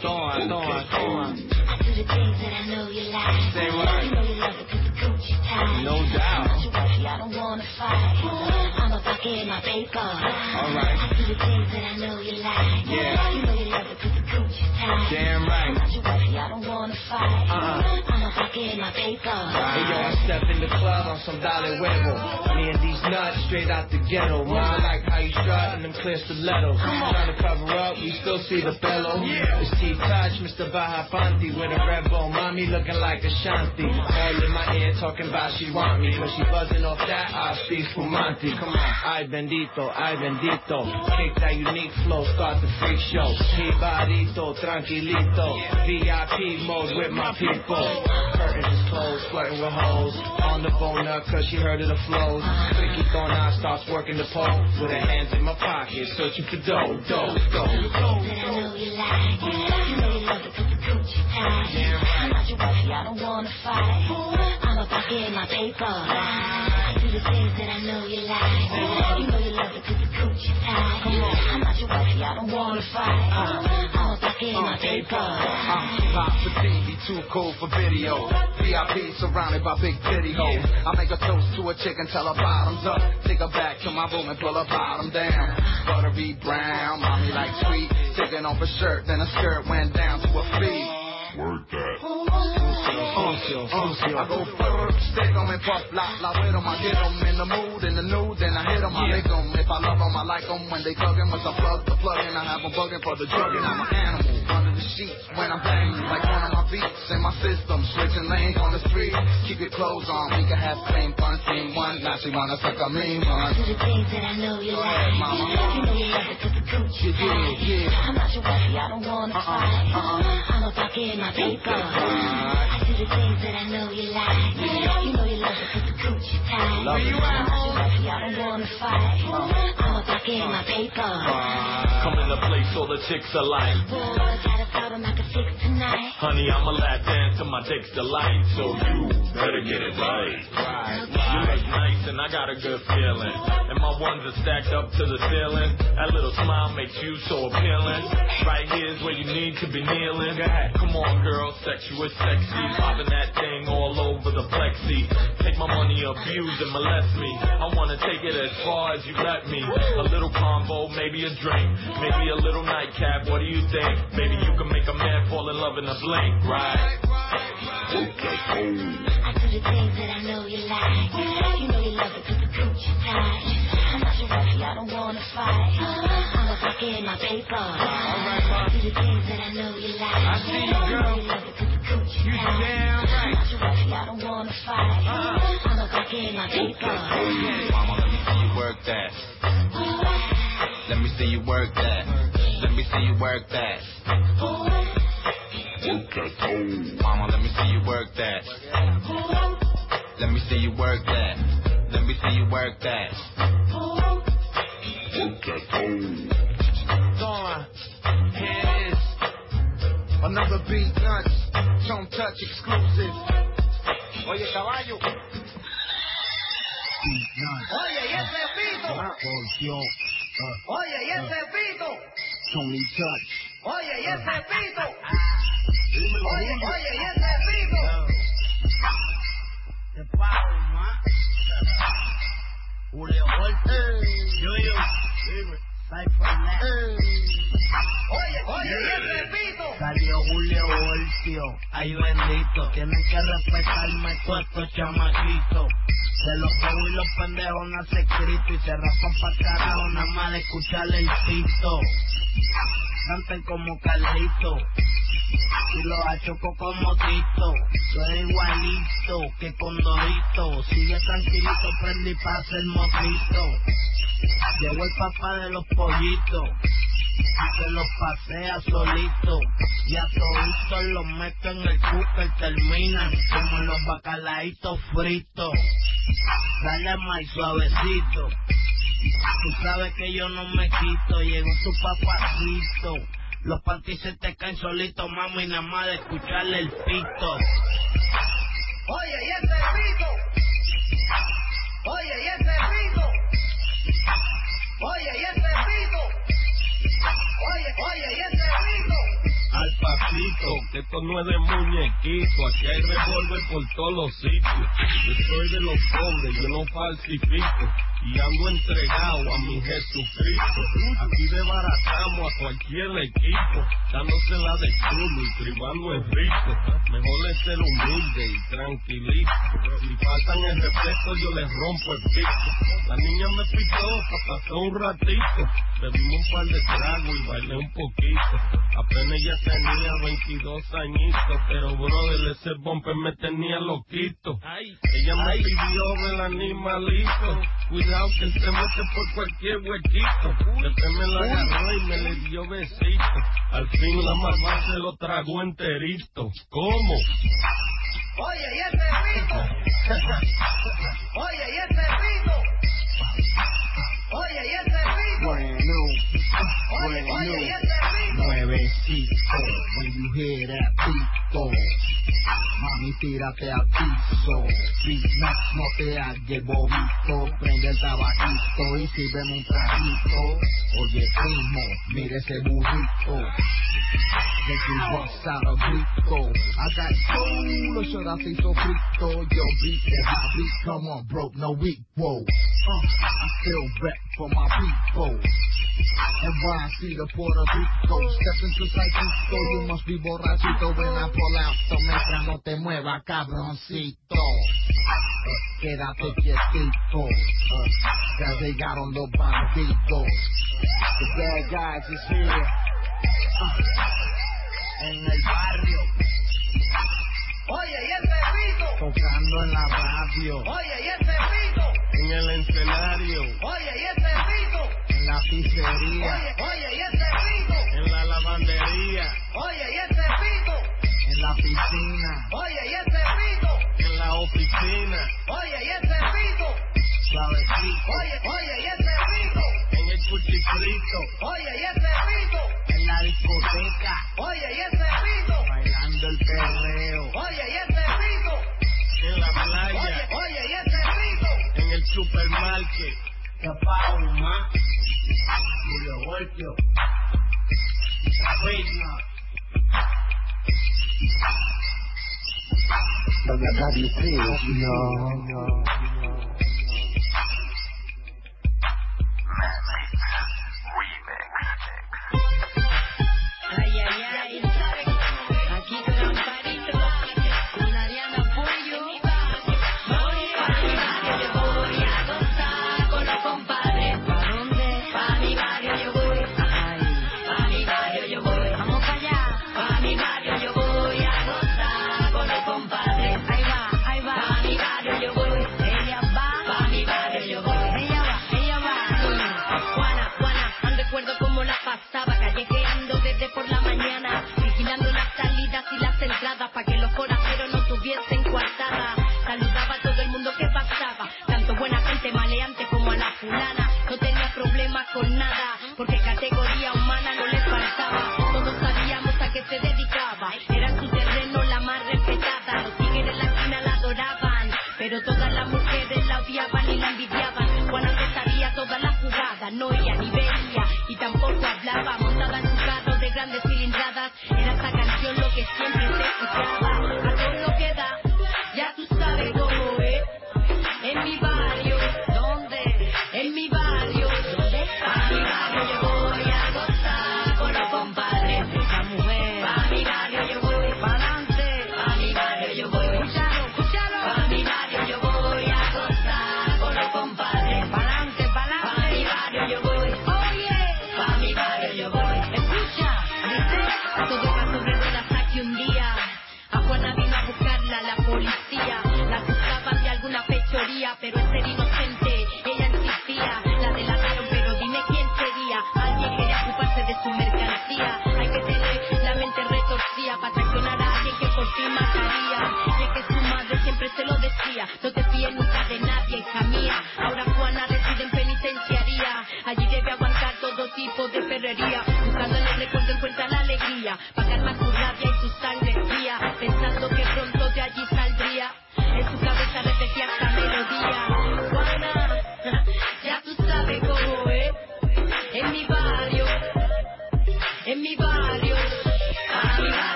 Toma, toma, toma. the things that I know you like. Say what? You know you love it 'cause the Gucci tight. No doubt. I'm not your wifey, I don't wanna fight. I'm about to get my paper. Alright. I do the things that I know you like. Yeah. You know you love it 'cause the Gucci tight. Damn right. Not your wifey, I don't wanna fight. Uh-uh. I'm about to get my paper. Hey yo, I step in the club on some Dale Huevo. Me and these nuts straight out the ghetto. I like how you strut and them clear stilettos. Trying to cover up, we still see the bellow. It's T-Touch, Mr. Baja Panty with a red bow. Mommy looking like a Shanti. All in my ear talking about she want me. When she buzzing off that, I speak Fumanti. Come on, ay bendito, ay bendito. Kick that unique flow, start the freak show. Jibarito, tranquilito. VIP mode with my people. Curtains is closed, flirting with hoes. On the bone up, cause she heard of the flows. Clicky Thorna starts working the pole. With her hands in my pocket, searching for dough, dough, dough. that I know you like. You know you love it not your I don't wanna fight. I'm my paper. I do the things that I know you like. You know you love it Gucci tight. I'm not your wifey, I don't wanna fight. I'm about to get my paper. Pop for TV, too cool for video. VIP surrounded by big titty hoes. I make a toast to a chick and tell her bottoms up. Take her back to my room and pull her bottom down. Buttery brown, mommy like sweet. Taking off her shirt, then her skirt went down to her feet. Work that. Sucio, sucio. I go fur, stick 'em and puff, la, la with 'em. I get 'em in the mood, in the nude, then I hit 'em, I lick 'em. If I love 'em, I like 'em. When they thuggin', once I plug the plug in, I have 'em bugging for the drugging. I'm an animal under the sheets when I'm banging, like one of my beats in my system. Switching lanes on the street, keep your clothes on. We can have plain fun, scene one. Now she wanna suck a mean one. Do the things that I know you like. mama. You know you love it 'cause the Gucci Yeah, yeah. I'm not your wifey, I don't wanna uh-uh, fight. I'm about to get my paper. I do the things that I know you like. You know you love it 'cause the Your don't wanna fight. I'm my paper. Come in the place all the chicks are like. Got a. Honey, I'm a lap dance to my dick's delight, so you better get it right. You look nice and I got a good feeling. And my ones are stacked up to the ceiling. That little smile makes you so appealing. Right here's where you need to be kneeling. Come on, girl, sexual sexy. Popping that thing all over the plexi. Take my money, abuse and molest me. I wanna take it as far as you let me. A little combo, maybe a drink, maybe a little nightcap. What do you think? Maybe you can make a man fall in love in a blink, right? I do the things that I know you like. You know you love it 'cause the Gucci tight. I'm not your wifey, I don't wanna fight. I'm about to get my paper. I do the things that I know you like. I see you, girl. know you love it 'cause You tight. damn I'm right. not your wifey, I don't wanna fight. I'm about to get my paper. Oh, Mama, let me see you work that. Let me see you work that. Let me see you work that. Mama, let me see you work that. Let me see you work that. Let me see you work that. Toma. Here it is. Another beat nuts. Don't touch exclusive. Oye, caballo. Oye, y ese pito. Oye, y ese pito. Tony Touch. Oye, y ese pito. Oye, oye, y ese pito. Te pago, ma. Julio Volta. Yo, yo. Cypher Net. Oye, oye, y ese pito. Salió Julio Voltio, ay bendito, tienen que respetarme todos estos chamaquitos. Se los juegos y los pendejos no se escrito y se rapan pa' carajo nada más de escucharle el pito. Canten como Carlito, y los achoco como Tito. Soy igualito que Condorito, sigue tranquilito, prende y pasa el mojito. Llegó el papá de los pollitos, se los pasea solito y a toditos los meto en el cooker, terminan como los bacalaitos fritos. Dale más suavecito, tú sabes que yo no me quito, llegó tu papacito. Los pantis se te caen solitos, mami, nada más de escucharle el pito. Oye, y ese pito. Oye, y ese pito. Oye, y ese pito rico. Al pasito, que esto no es de muñequito, aquí hay revólver por todos los sitios. Yo soy de los pobres, yo no falsifico y ando entregado a mi Jesucristo. Aquí desbaratamos a cualquier equipo, dándose la de culo y privando el rico. Mejor es ser humilde y tranquilito. Si faltan el respeto, yo les rompo el pico. La niña me picó, pasó un ratito. Bebimos un par de tragos y bailé un poquito. Apenas ya tenía 22 añitos, pero brother, ese bumper me tenía loquito. Ella me pidió del animalito. Cuidado que él se mete por cualquier huequito. Después me la agarró y me le dio besito. Al fin la mamá se lo tragó enterito. ¿Cómo? Oye, y ese rico. Oye, y ese rico. Oye, y ese rico. Bueno, oye, y nuevecito, when you hear that pito, mami tírate al piso, Big Mac no te halle bobito, prende el tabaquito y sírveme un trajito, oye primo, mire ese burrito, de tu rosado grito, I got soul, la hizo frito, yo beat the beat, come on bro, no weak, whoa, uh, I still rap for my people. And when I see the Puerto Rico. Step into Psychico You must be borrachito. When I pull out So mientras no te mueva cabroncito. Eh, Quédate quietito. Eh, Ya llegaron los bandidos. The bad guys is here. Ah, En el barrio. Oye, y ese rico. Tocando en la radio. Oye, y ese rico. En el escenario, Oye, y ese rico. En la pizzería Oye, oye, y ese rico. en la lavandería, Oye, y ese rico. En la piscina Oye, y ese rico. en la oficina, Oye, y ese rico. Suavecito Oye, oye, y ese rico. en el cuchifrito, Oye, y ese rico. En la discoteca Oye, y ese rico. Bailando el perreo Oye, y ese rico. en la Oye, playa, oye, y ese rico. en el supermarket. que pauma y lo golpeo. Reina. Doña Radio Cruz, no. Ay,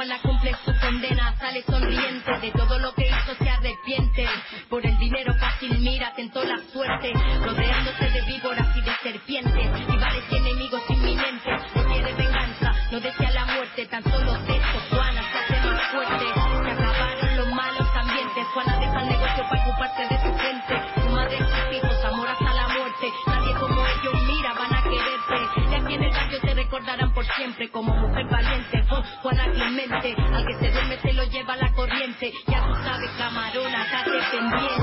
con la su condena, sale sonriente, de todo lo que hizo se arrepiente. Por el dinero fácil mira, tentó la suerte, rodeándose de víboras y de serpientes. Indian.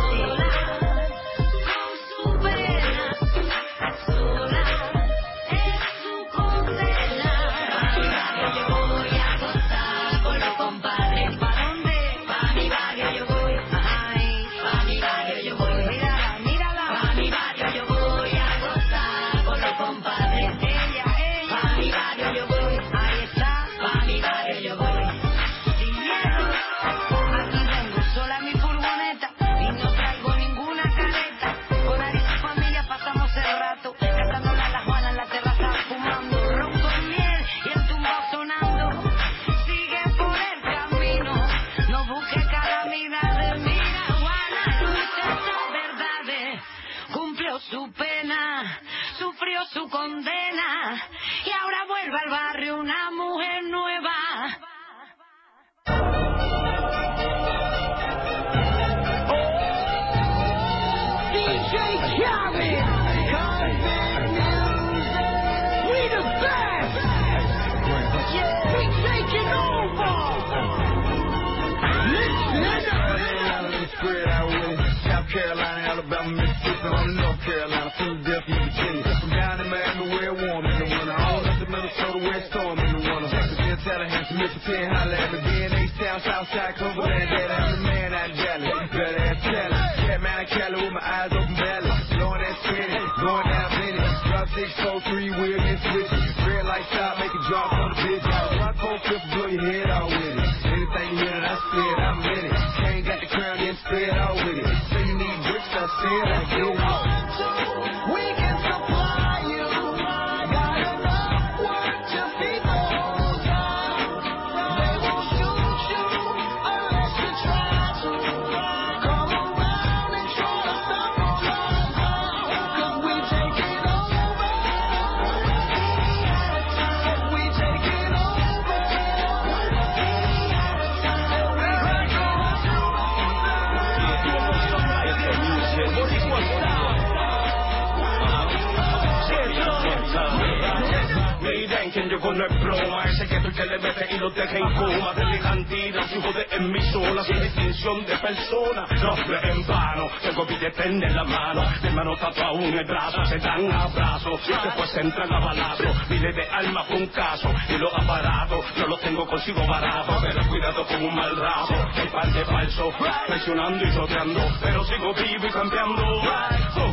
y choteando, pero sigo vivo y campeando.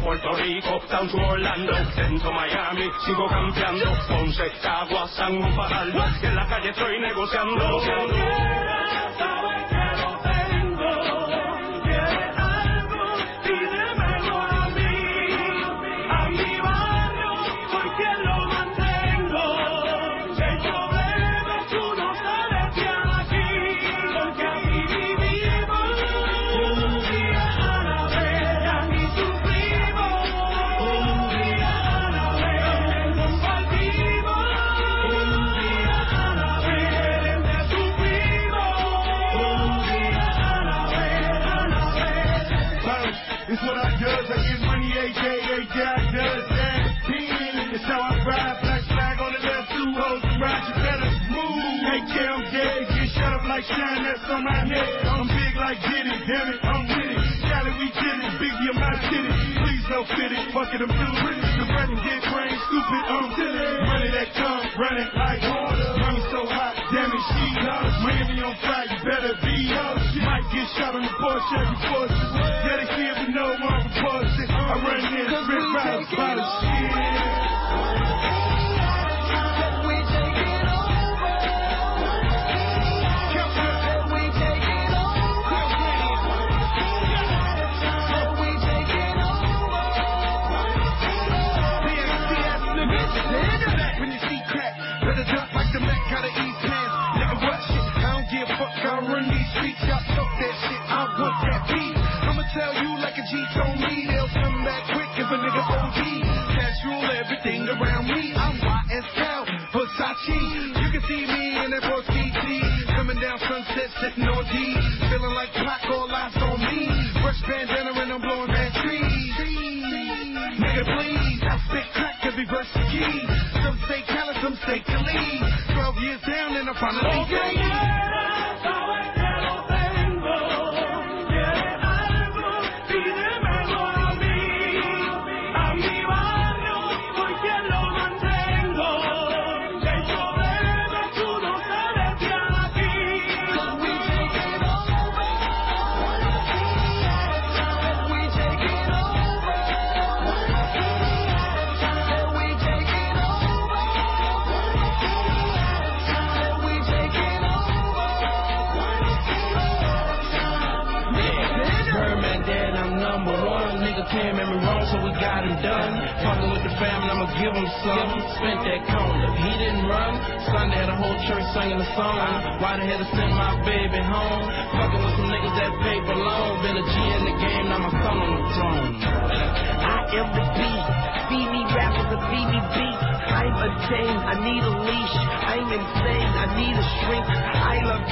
Puerto Rico, San Orlando, Centro Miami, sigo campeando. Ponce, Cagua, San Juan, Fajardo, en la calle estoy negociando. at them dudes.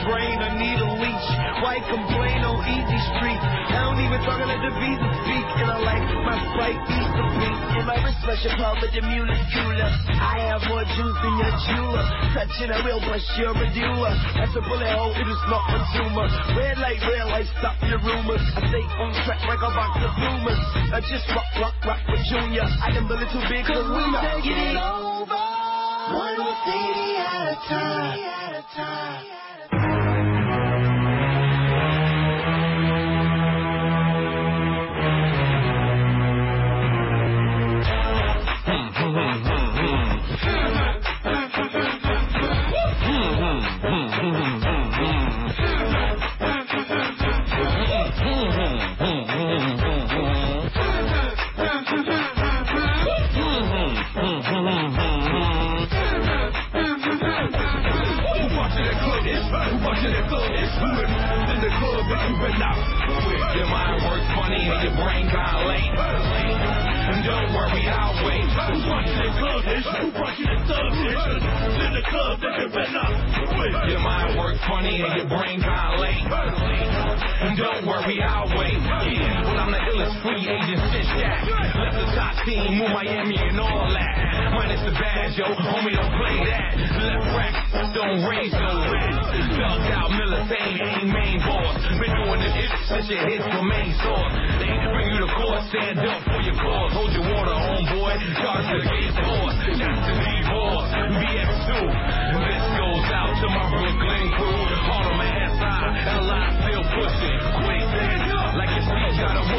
Brain, I need a leash. Why complain on easy street? I don't even talk to the bees and speak. And I like my sprite beats the beat. And my wrist special pub with the mule's cooler. I have more juice than your jeweler. Touching a real bust your medulla. That's a bullet hole, it is not a tumor. Red light, red light, stop your rumors. I stay on track like a box of boomers. I just rock, rock, rock with Junior. I am a little big cause we not it over. One city at a time. At a time. In the club? Your mind works funny and your brain. And don't worry, I'll wait. Who the club? Who the? In the club? Your mind works funny and your brain. And don't worry, I'll wait. Yeah, well, I'm the illest free agent. Left the top team, Miami and all that. Badge, yo, homie, don't play that. Left rack, don't raise no. Ducked out, Same ain't main boss. Been doing this shit since your hits were main source. They ain't bring you to court, stand up for your cause. Hold your water, homeboy, charge the gate force. Shots to D-Boss, BX2. This goes out to my Brooklyn crew. Harlem and SI, LI still pushing. Quick, stand up, got a.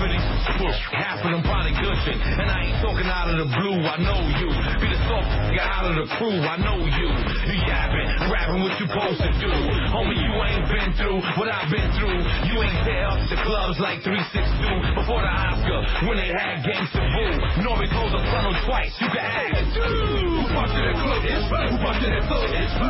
For these push, half of them probably gushing. And I ain't talking out of the blue, I know you. Be the soft guy out of the crew, I know you. You yapping, rapping what you supposed to do. Homie, you ain't been through what I've been through. You ain't there up the clubs like 362 before the Oscar when they had Gangsta Boo. Normie closed the funnel twice, you can ask. Who bust in the club? Who bust in the club? Who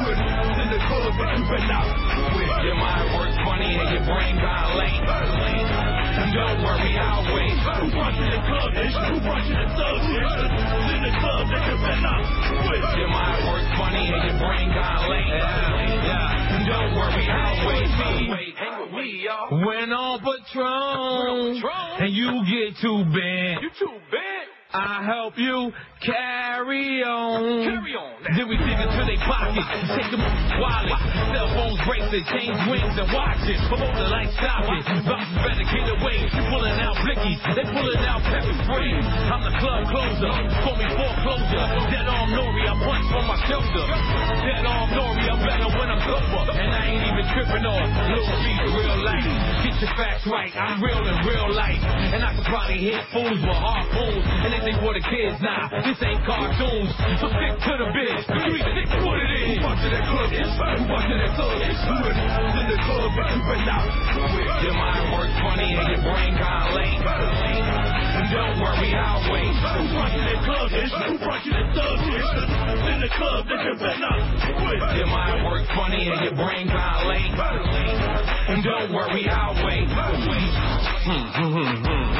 in the club that you out with? Your mind works funny and your brain kinda late. And don't worry, I'll wait. Who bust in the club? Who bust in the club? In the club that been out with? Your mind works funny and your brain kinda late. Yeah, don't worry, I'll wait. Me, hang with me, y'all. when on Patron, and you get too bent. You too big. I help you carry on. Carry on. Then we dig into their pockets, take them wallet, cell phones, bracelets, chains, rings, and watches. Promote the light sockets, bounce better get away. You pulling out blickies, they pulling out pepper spray. I'm the club closer, call me foreclosure. Dead arm Nori, I punch from my shoulder. Dead arm Nori, I'm better when I'm sober, and I ain't even tripping off. Little beat, real life. Get your facts right, I'm real in real life, and I can probably hit fools with harpoons, and they think we're the kids. Nah, this ain't cartoons, so stick to the biz. Stick to what it is. Who in the club? Who in the club? Who in the club that you been out? Your mind works funny and your brain kinda late. And don't worry, I'll wait. Who in the club? Who in the club? In the club that you been out? Your mind works funny and your brain kinda late. And don't worry, I'll wait. Hmm, hmm, hmm,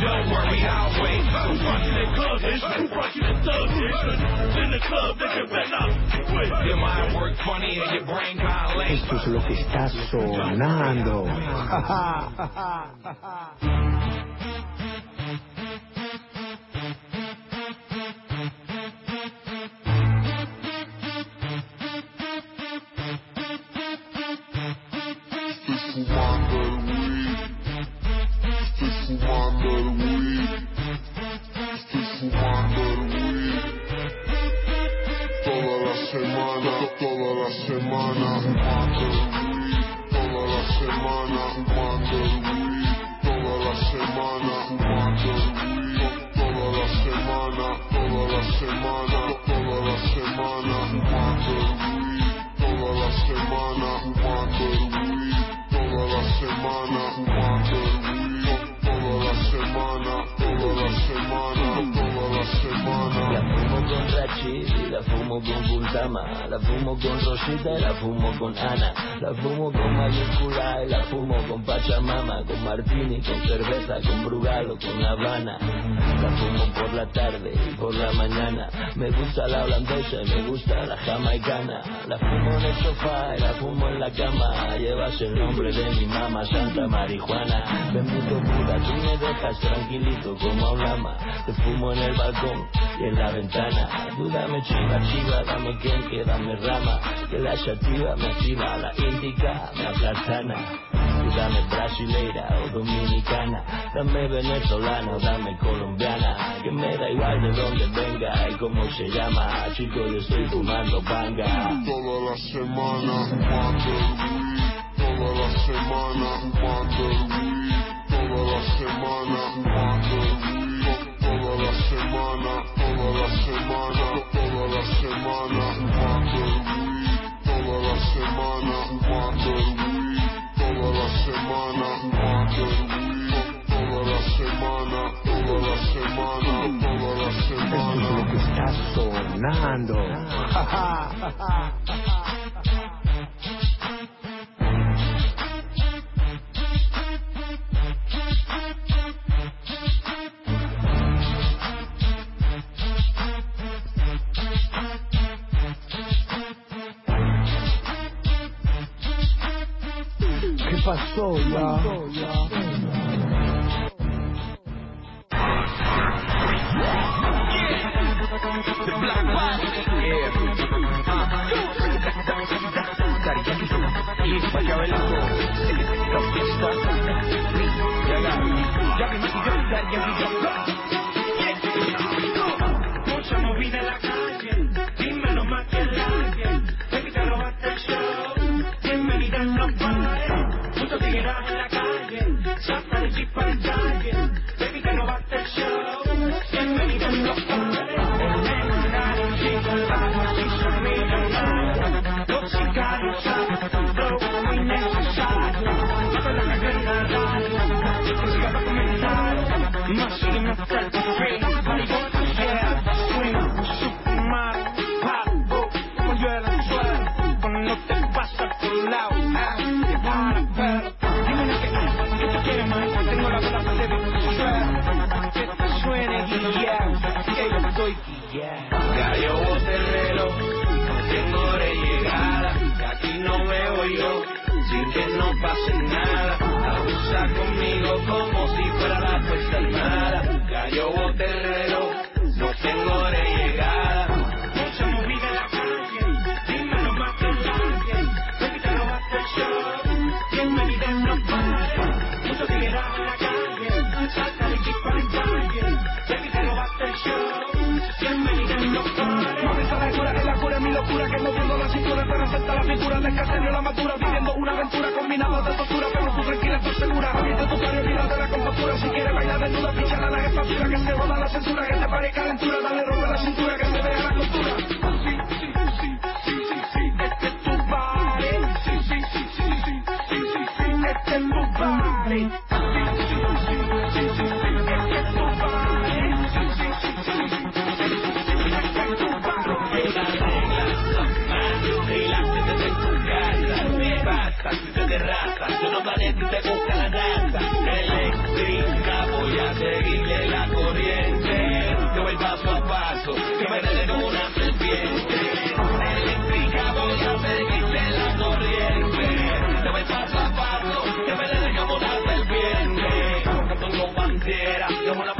Don't worry, I'll wait. Who you that club? Who thug? In the club, they can bend out. Your mind works funny and your brain late. Esto es lo que está sonando. fumando weed. Toda la semana, toda la semana. Fumando weed. Toda la semana. Fumando weed. La fumo con Rosita la fumo con Ana La fumo con mayúscula la fumo con Pachamama Con Martini, con cerveza, con Brugal o con Habana. La fumo por la tarde y por la mañana. Me gusta la holandesa y me gusta la jamaicana. La fumo en el sofá y la fumo en la cama. Llevas el nombre de mi mamá, Santa Marijuana. Bendito pura, tú me dejas tranquilito como a un lama Te fumo en el balcón y en la ventana. Tú dame chiva, chiva, dame quenque, dame rama. Que la chativa me activa, la índica me aplatana. Tú dame brasileira o dominicana. Dame venezolana dame colombiana. Que me da igual de dónde venga y cómo se llama. Chico, yo estoy fumando banga. Toda la semana fumando. Toda la semana fumando. Toda la semana fumando la semana, toda la semana, toda la semana fumando el weed. Toda la semana fumando el weed. Toda la semana fumando el weed. Toda la semana, toda la semana, toda la Esto es semana. lo que está sonando. pasó ya? The black box. Yeah. Uh. Machiavellico. Campista. Mucha movida en la calle, dímelo más que nadie. Salta del caserio, la madura, viviendo una aventura combinada de tortura, pero tú tranquila, estoy segura. Abriendo tu barrio, olvídate de la compostura, si quieres bailar desnuda, pichar a la jefatura, que se roda la censura, que te pare calentura, dale rompe la cintura, que se vea la costura. Sí, sí, sí, sí, sí, sí, este tu. Sí, sí, sí, sí, sí, sí, sí, este tu.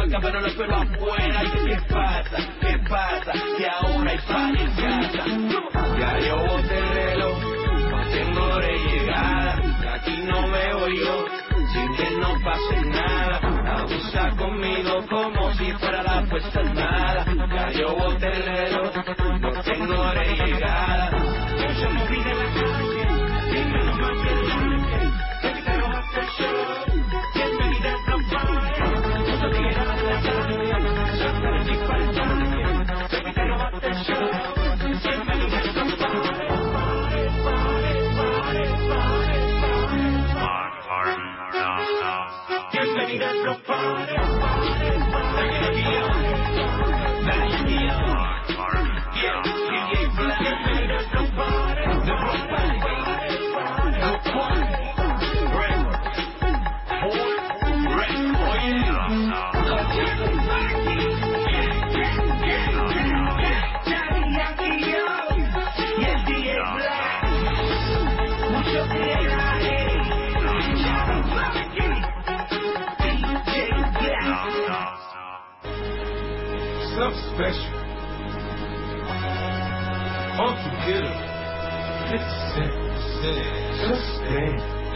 Marca pero no espero afuera. ¿Y qué pasa? ¿Qué pasa? Que ahora hay pan en casa. Ya yo boté el reloj, tengo de llegada. Aquí no veo yo, sin que no pase nada. Abusa conmigo como si fuera la fuerza armada. Ya yo boté el reloj, tengo de llegada. Mucho me pide la calle,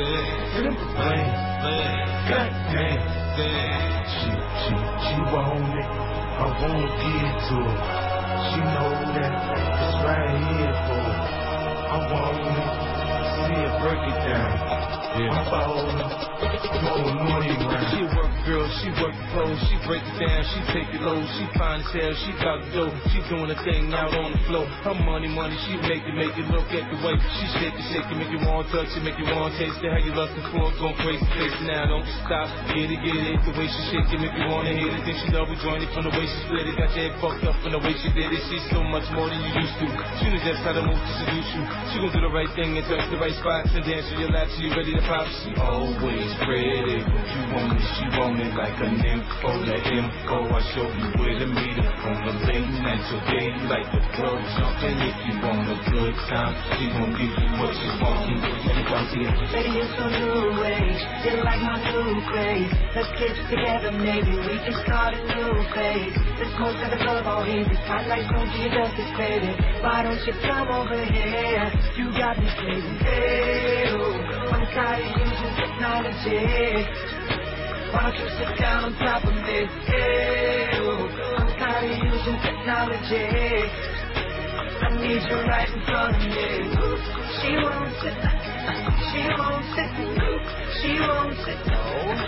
him bang. God damn. She, she, she want it. I give it to. She know that it's right here for her. I want it. See her break it down. She work girl, she work pole, she break it down, she take it low, she fine as hell, she got the dough, she doing a thing out on the floor. Her money, money, she make it, make it look at the way she shake it, shake it, make you want to touch it, make you want to taste it. How you lustin' for it, going crazy, face it now, don't stop, get it, get it. The way she shake it, make you wanna hit it. Then she double joint it from the way she split it, got your head fucked up from the way she did it. She's so much more than you used to. She knows just how to move to seduce you. She gon' do the right thing and touch the right spots and dance on your lap so you ready to pop. She always ready. You want it, she want it like a nympho. Let him go. I show you where to meet her on the late night. So day like the pro jumping. If you want a good time, she gon' give you what you want. You want it. Baby, you're so new age. You're like my new craze. Let's get together, maybe we can start a new phase. Let's go to the club all easy. Fight like don't do your justice, baby. Why don't you come over here? You got me crazy. Hey, oh, Tired of using technology. Why don't you sit down on top of me? Oh, I'm tired of using technology. I need you right in front of me. She won't sit. She won't sit. She won't sit. No,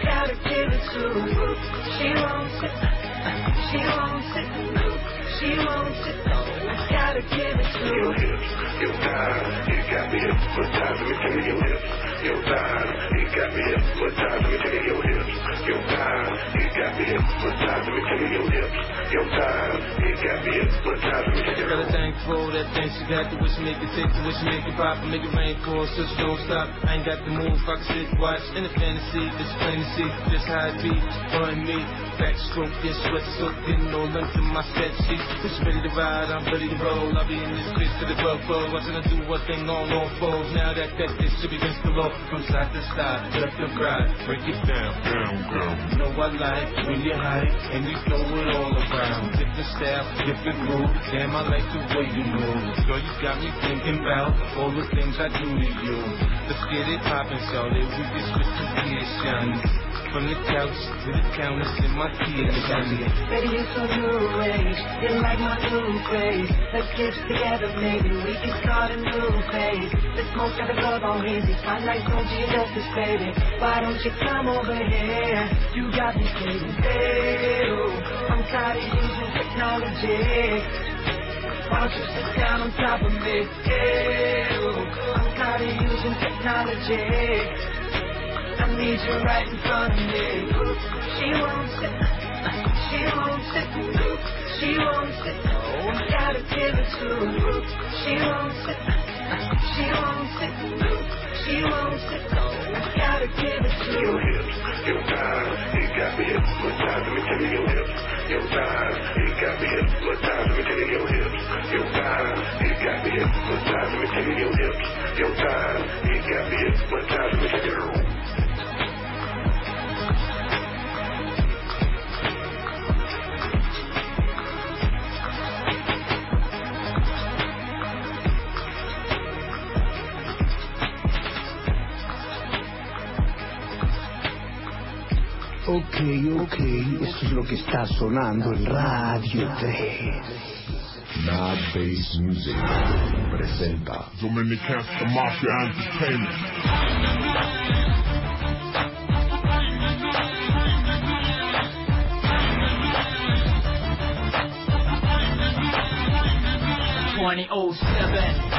gotta give it to her. She won't sit. She won't sit. She won't sit. No, gotta give it. Your time, you got me hypnotized. Let me tell you your hips. Your time, you got me hypnotized. Let me tell you your hips. Your time, you got me hypnotized. Let me tell you your hips. Your time, you got me hypnotized. Let me tell you Got a thing for that thing she got the make it take the make it pop make it rain for so don't stop. I ain't got the move, I can watch in the fantasy, it's plain to see just how it be. Her and me, backstroke this sweat soaked in all under my set sheet. Push ready to ride, I'm ready to roll. I'll be in this bitch to the 12 fold, watching her do what thing on all fours. Now that that this should be the law, from side to side, left to right, break it down, down, down. You know I like when you hype and you throw it all around. Different style, different groove. Damn, I like the way you move. Girl, you got me thinking about all the things I do to you. Let's get it poppin', so that we can switch positions. From the couch to the counters in my kitchen. Baby, you're so new age. You're like my new craze. Let's get together, maybe we can start a new phase. Let's smoke at the club all easy. Find like don't you justice, baby. Why don't you come over here? You got me crazy. Oh, I'm tired of using technology. Why don't you sit down on top of me? Hey, oh, I'm tired of using technology. I need you right in front of me. She won't sit, she won't sit, she won't sit. Oh, I gotta give it to her. She won't sit, she won't sit, she won't sit. Oh, I gotta give it to her. Your hips, your thighs, it got me hypnotized. Let me tell you your hips, your thighs, it got me hypnotized. Let me tell you your hips, your thighs, it got me hypnotized. Let me tell you your hips, your thighs, you got me hypnotized. Let me tell you. Ok, ok, esto es lo que está sonando en Radio 3. Mad Bass Music presenta Dominicana Mafia Entertainment. Oh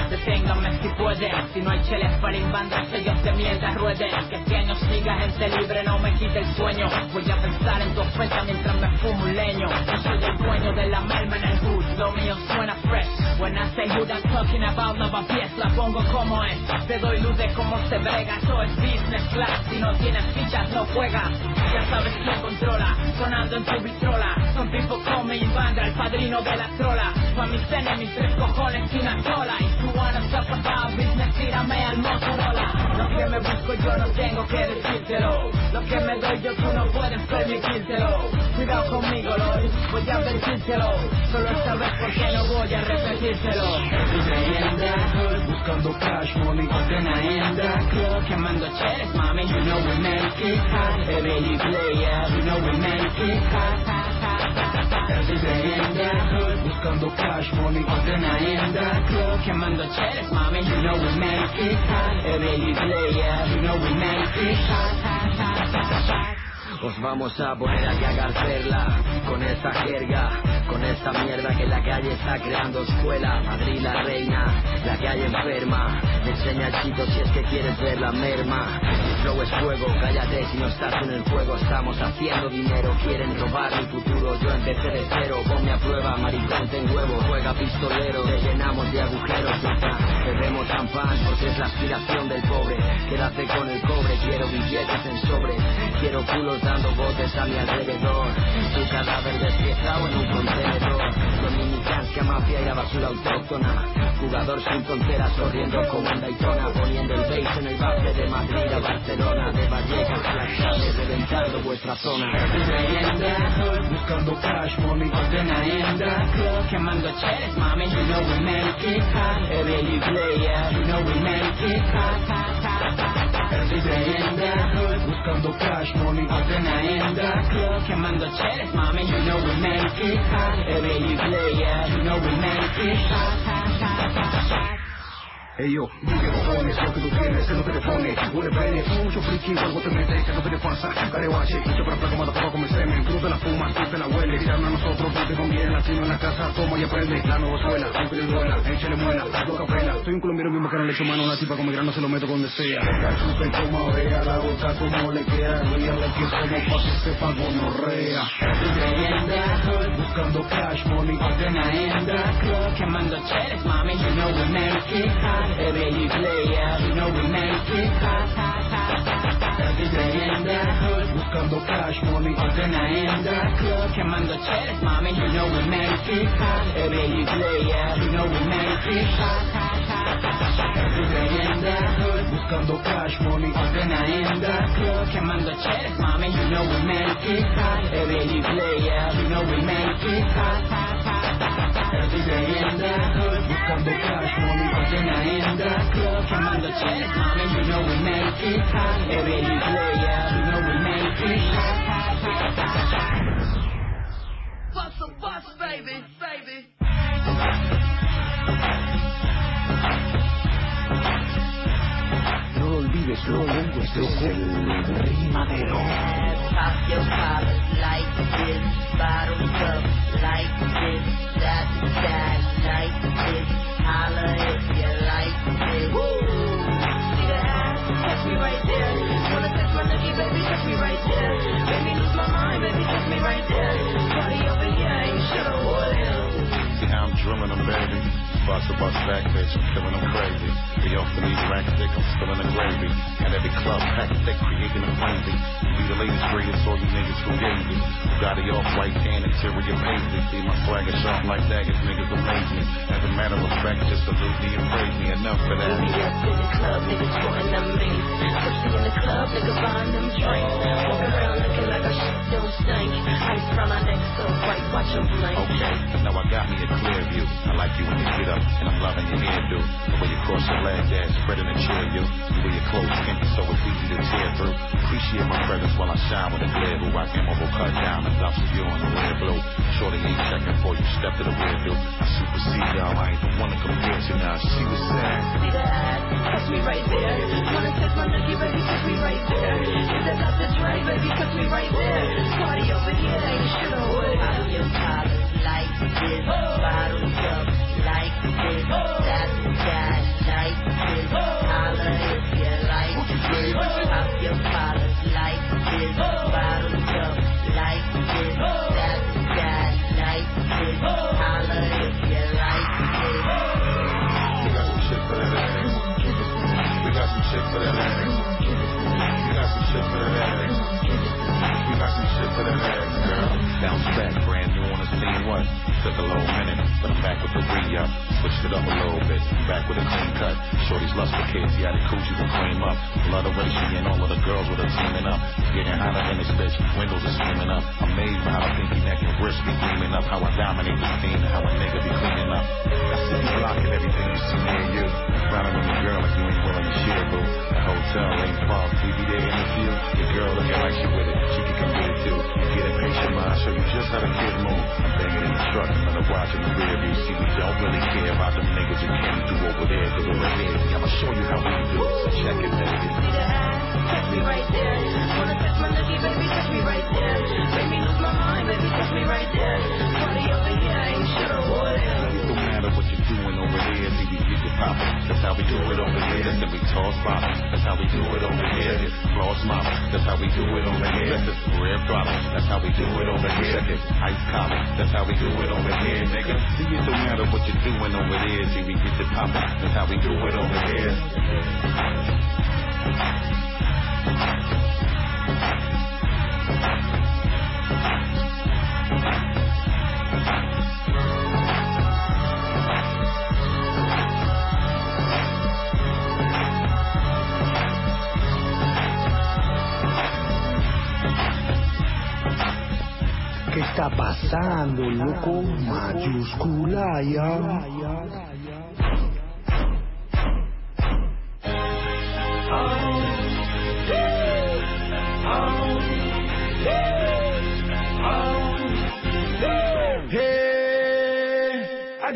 Deténganme si pueden, si no hay cheles para invadir sellos de mierda rueden. Que este año siga gente libre, no me quite el sueño. Voy a pensar en tu oferta mientras me fumo un leño. Yo soy el dueño de la merma en el hood, lo mío suena fresh. When I say talking about, lavapiés, la pongo como es. Te doy luz de cómo se brega, eso es business class. Si no tienes fichas, no juegas. Ya sabes quién controla, sonando en tu vitrola. Son come y banda, el padrino de la trola. Pa' mis enemies, tres cojones y una cola. Y tú talk about business, tírame al Motorola. Lo que me busco yo no tengo que decírtelo. Lo que me doy yo tú no puedes permitírtelo. Cuidado conmigo, Loy, voy a advertírtelo. Solo esta vez porque no voy a repetírselo. Buscando cash money, condena en the club. Quemando cheles, mami, you know we make it hot. Every you play, yeah, you know we make it hot. Every day in the hood, buscando cash money, condena en the club. Quemando cheles, mami, You know we make it hot. Every you play, yeah, you know we make it hot, hot, hot, hot. Os vamos a poner a cagar perla con esta jerga, con esta mierda que la calle está creando escuela. Madrid la reina, la calle enferma. Me enseña el chito si es que quieres ver la merma. Mi flow es fuego, cállate si no estás en el juego. Estamos haciendo dinero, quieren robar mi futuro. Yo empecé de cero, ponme a prueba, maricón ten huevo, juega pistolero. Te llenamos de agujeros. Bebemos champán porque es la aspiración del pobre. Quédate con el cobre, quiero billetes en sobre. Quiero culos dando botes a mi alrededor. Tu cadáver despiezado en un contenedor. Dominicancia, mafia y la basura autóctona. Jugador sin fronteras corriendo como en Daytona. Poniendo el bass en el bafle de Madrid a Barcelona. De Vallecas a la calle, reventando vuestra zona. Buscando cash money. Quemando cheles, mami, You know we make it hot. Every you play, yeah, you know we make it hot. Every day in the hood, buscando cash money, condena en the club. Quemando cheles, mami, You know we make it hot. Every you play, yeah, you know we make it hot. Ey yo, ¿qué cojones lo que tú tienes? ¿Qué es lo que te pone? Huele pene, mucho friki, algo te metes, ¿qué es lo te pasa? Careguache, mucho para placa, mata poco como semen, tú te la fumas, tú te la hueles, tiraron a nosotros, no te conviene, la chino en la casa, toma y aprende, la nueva suela, aunque le duela, échale muela, loca pela, soy un colombiano mismo que no le echo mano a una tipa como grano, se lo meto donde sea, la chupe como orea, la boca como le queda, ríale que somos pa' que sepa gonorrea. Buscando cash money, en the club. Quemando cheles, mami, You know we make it hot. Every play, yeah, you know we make it hot. Day buscando cash money, en the club. Quemando cheles, mami, You know we make it hot. You play, you know we make it hot. Day in the hood, buscando cash money, en the club. Quemando cheles, mami, You know we make it hot. Every you play, you know we make it hot. Every day in the hood, buscando cash money, condena en the club. Quemando cheles, mami, You know we make it hot. Every you yeah, you know we make it hot. Bust a bus, baby, baby. No lo olvides, loco, este es el rimadero. Pop your collars like this, bottoms up like this, that that like this, holla if you like this. See the ass, catch me right there. Wanna touch my nookie, baby, catch me right there. Make me lose my mind, baby, catch me right there. Party over here, ain't shit over there. See how I'm drilling them, baby. Bust a bust back, bitch, I'm killing them crazy. They off for these rack stick, I'm spilling the gravy. At every club, pack thick, creating a frenzy. Be the latest greatest, all you niggas who me. Got it off white tan, interior paisley. See my swagger soft like daggers, niggas amaze me. As a matter of fact, just salute me and praise me enough for that. We up in the club, niggas them mates. Pussy in the club, nigga buying them drinks. Walk around looking like a shit don't stink. Ice from my neck so bright, watch them blink. Okay, now I got me a clear view. I like you when you get up, and I'm loving your hairdo. The way you cross your legs, ass spreading and cheer you. The way your clothes empty, so it's easy to tear through. Appreciate my presence while I shine with a glare who I over cut diamonds off of you on the red blue. Shorty ain't checking for you, step to the rear view. I supersede y'all, I ain't the one to compare to now. She was sad. See the ass, touch me right there. Wanna touch my nookie, baby, touch me right there. Is that. Dre, baby, touch me right there. Party over here, ain't your like this, up like this. Bounce back, brand new on the scene, what? Took a little minute, but I'm back with the re-up. Switched it up a little bit, back with a clean cut. Shorty's lust for kids, yeah, the coochie to cream up. Love the way she and all of the girls with her teaming up. Getting hotter in this bitch, windows are steaming up. Amazed by how pinky neck and wrist be gleaming up. How I dominate the scene how a nigga be cleaning up. I see you blocking everything you see near you. Riding with your girl like you ain't willing to share, boo. The hotel ain't far, be there in the field. Your girl looking like she with it, she can come get it too. Get a picture, mind, show you just how the kid move. I'm banging in the truck, and let her watch in the rear view. See, we don't really care about them niggas you can't do over there, cause over here, I'ma show you how we do. So check it, baby. See the ass, touch me right there. Wanna touch my nookie, baby, touch me right there. Make me lose my mind, baby, touch me right there. Party over here, I ain't on wood. It don't matter what you're doing over there, see we poppin'. That's how we do it over here. Then we toss bottom. That's how we do it over here. Floss model. That's how we do it over here. That's it. Red throttle. That's how we do it over here. Check. Ice collar. That's how we do it over here, nigga. See, it don't matter what you're doing over there, see we get it poppin'. That's how we do it over here. Está pasando, loco? Mayúscula ya.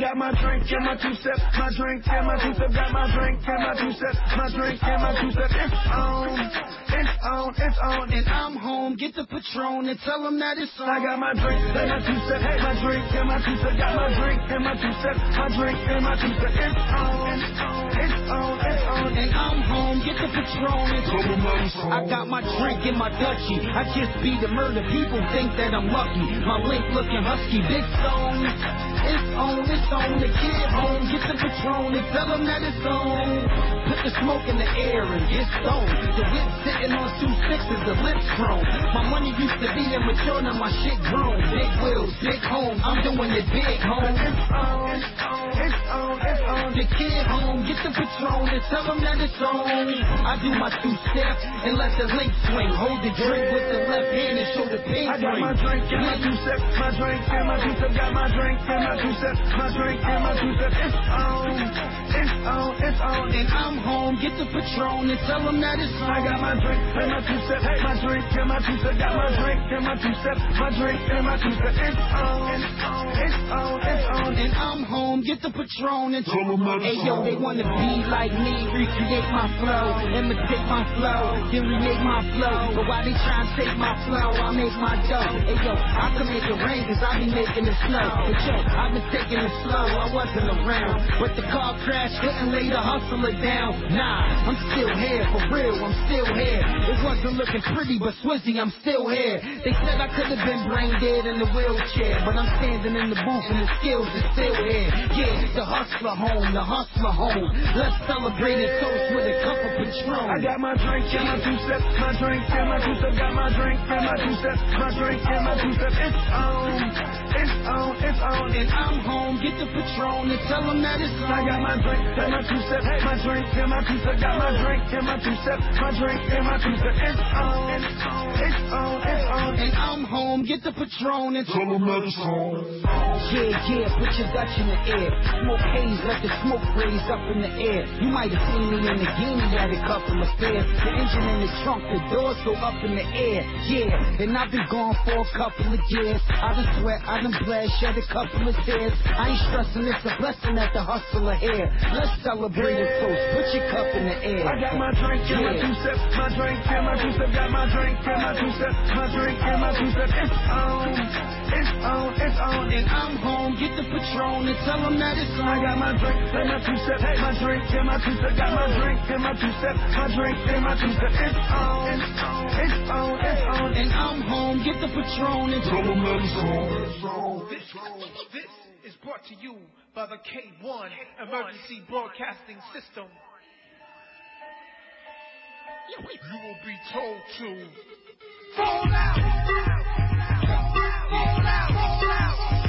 Got my drink and my two steps, my drink and my two steps, got my drink and my two steps, my drink and my two steps. It's on, it's on, it's on, and I'm home. Get the Patron and tell them that it's on. I got my drink and my two steps, hey, my drink and my two steps, got my drink and my two steps, my drink and my two steps. It's on, it's on, it's on, and I'm home. Get the Patron and tell them that it's on. I got my drink in my Dutchie. I just be the murder. People think that I'm lucky. My link looking husky, big stone. It's on, it's on. The kid home, get the Patron and tell them that it's on. Put the smoke in the air and get stoned. The whip sitting on two sixes, the lips chrome. My money used to be immature, now my shit grown. Big wheels, big home, I'm doing it big home. It's on, it's on, it's on. The kid home, get the Patron and tell them that it's on. I do my two steps and let the link swing. Hold the drink with the left hand and show the pink I got my drink and my two steps, my drink and my two steps, got my drink and my two steps, my drink and my two steps. It's on, it's on, it's on, and I'm home. Get the Patron and tell them that it's on. I got my drink and my two steps, my drink and my two steps, got my drink and my two steps, my drink and my two steps. It's on, it's on, it's on, and I'm home. Get the Patron and tell them that Hey yo, they wanna be like me, recreate my flow, imitate my flow, then remake my flow. But why they try and take my flow? I make my dough. Hey yo, I can make it rain cause I be making it snow. But yo, I've been taking it slow, I wasn't around. But the car crash couldn't lay the hustler down. Nah, I'm still here, for real, I'm still here. It wasn't looking pretty, but Swizzy, I'm still here. They said I could have been brain dead in the wheelchair, but I'm standing in the booth and the skills are still here. Yeah, the hustler home, the hustler home. Let's celebrate a toast with a cup of Patron. I got my drink and my two steps, my drink and my two steps, got my drink and my two steps, my drink and my two steps. It's on, it's on, it's on, and I'm home. Get the Patron and tell them that it's on. I got my drink and my two steps, my drink and my steps, got my drink and my two steps, my drink and my steps. It's on, it's on, it's on, it's on, and I'm home. Get the Patron and tell them that it's on. Yeah, yeah, put your Dutch in the air. Smoke haze, let the smoke raise up in the air. You might have seen me in the game at a couple of fairs. The engine in the trunk, the doors go up in the air. Yeah, and I've been gone for a couple of years. I done sweat, I done bled, shed a couple of tears. I ain't stressing, it's a blessing that the hustler here. Let's celebrate a toast. Put your cup in the air. I got my drink and my two steps, my drink and my two steps, got my drink and my two steps, my drink and my two steps. It's on, it's on, it's on, and I'm home. Get the Patron and tell them that it's on. I got my drink and my two steps, my drink and my two steps, got my drink and my two steps, my drink and my two steps. It's on, it's on, it's on, it's on, and I'm home. Get the Patron and tell them that it's on. This, this is brought to you by the K1 Emergency Broadcasting System. You will be told to fall out. Fall out. Fall out. Fall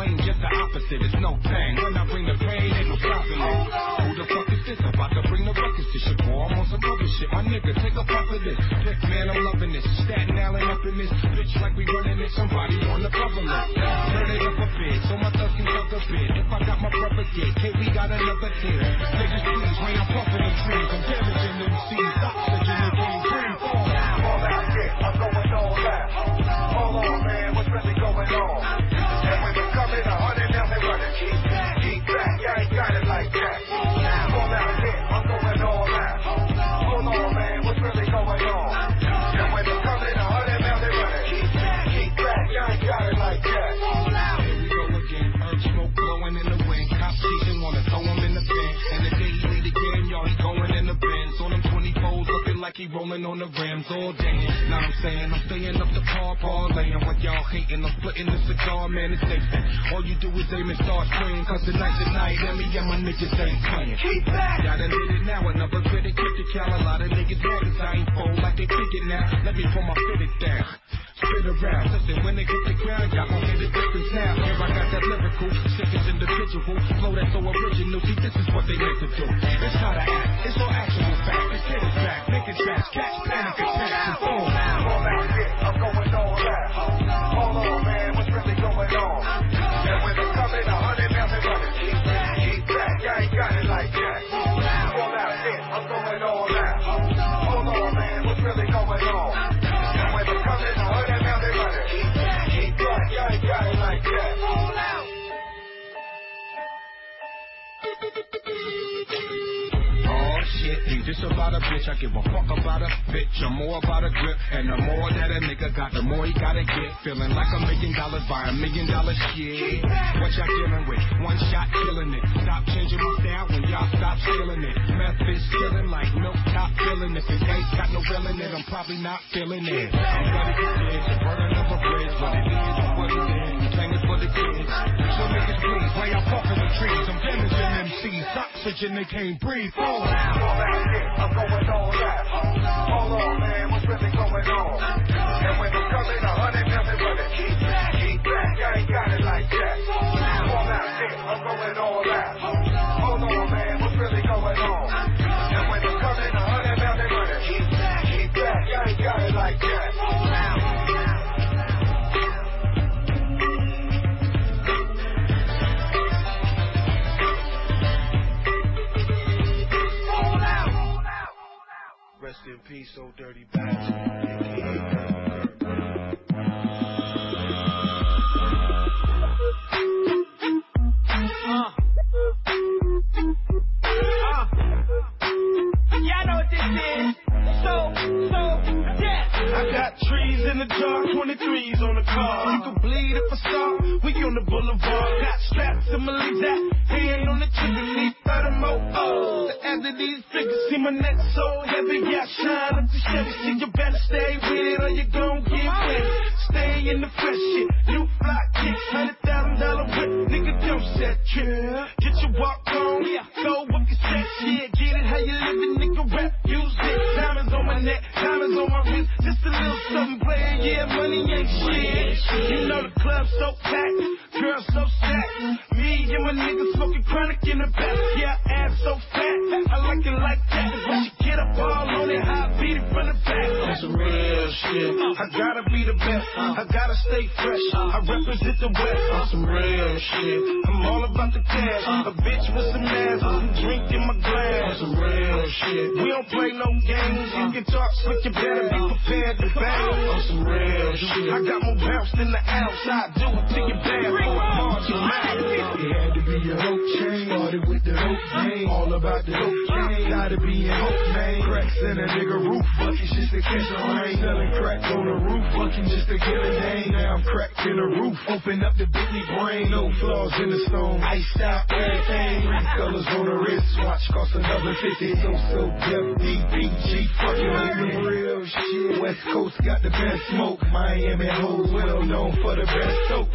Blame just the opposite. It's no bang. When I bring the pain, ain't no stopping it. Who the fuck is this? About to bring the ruckus to shit. Boy, I'm on some other shit. My nigga, take a puff of this. Pick, man, I'm loving this. Staten Island up in this bitch like we running it. Somebody on the government. Turn it up a bit, so my thug can suck a bit. If I got my brother dead, K, we got another tier. Niggas, please, when I'm puffing the trees, I'm damaging them seeds. Oxygen, the game, free fall. All that shit, I'm going all that. Hold on, man, what's really going on? He rolling on the rims all day. Now I'm saying I'm staying up the car parlaying. What y'all hating, I'm splitting the cigar, man, it's safe. All you do is aim and start spraying. Cause tonight, tonight, let me and my niggas ain't playing. Keep back. Y'all done did it now, another critic kick the cal. A lot of niggas mad cause I ain't fold like they kick it now. Let me pull my fitted down. Spit around, listen, when they hit the ground, y'all gon' hear the difference now. Here I got that lyrical, sick as individual, flow that's so original. See, this is what they meant to do. It's how to act, it's all actual fact. Let's get it back, making tracks, catch panic attacks and boom. This about a bitch? I give a fuck about a bitch. I'm more about a grip. And the more that a nigga got, the more he gotta get. Feeling like a million dollars by a million dollar shit. What y'all dealing with? One shot killing it. Stop changing my style when y'all stop stealing it. Meth is killing like milk top filling. If it ain't got no real in it, I'm probably not feeling it. I'm gonna get big, burning of a bridge. What is, is what it is. The kids. So niggas please, while y'all puffing the trees, I'm damaging MCs. Oxygen, they can't breathe. Oh. All that shit, I'm going all that. Hold on, man, what's really going on? And when we come in a hundred they running. Keep back, keep back, you ain't got it the dark, 23s on the car. You can bleed if I start. We on the boulevard. Got straps similar that. He on the chimney. 30 more O's. The of these figures. See my neck so heavy, yeah, shine up the Chevy. See, you better stay with it or you gon' get wet. Stay in the fresh shit. New fly kicks, hundred thousand dollar whip. Don't set trip. Get your walk on, go up your set shit. Get it how you living, nigga, rap, use it. Diamonds on my neck, diamonds on my wrist. Just a little something player, yeah, money ain't shit. You know the club so packed, girls so stacked. Me and my niggas smoking chronic in the back. Yeah, ass so fat, I like it like that. When she get up all on it, I beat it from the back. That's some real shit. I gotta be the best. I gotta stay fresh. I represent the West. On some real shit. I'm all about the cash. A bitch with some ass, some drink in my glass. Some real shit. We don't play no games. You can talk slick, you better be prepared to bang. On some real shit. I got more bounce than the outside. Do it till you bad march and It had to be a hope chain. Started with the hope game. All about the hope chain. Uh. Gotta be in hope name. Cracks in a nigga roof. Buckets just to catch a rain. Selling crack on the roof. Fucking just to get a name. Now I'm cracked in the roof. Open up the Bentley brain. No flaws in the stone. Iced out everything. Three colors on the wrist. Watch cost another 50. So, so, DPG. Fucking with the real shit. West Coast got the best smoke. Miami hoes well known for the best soap.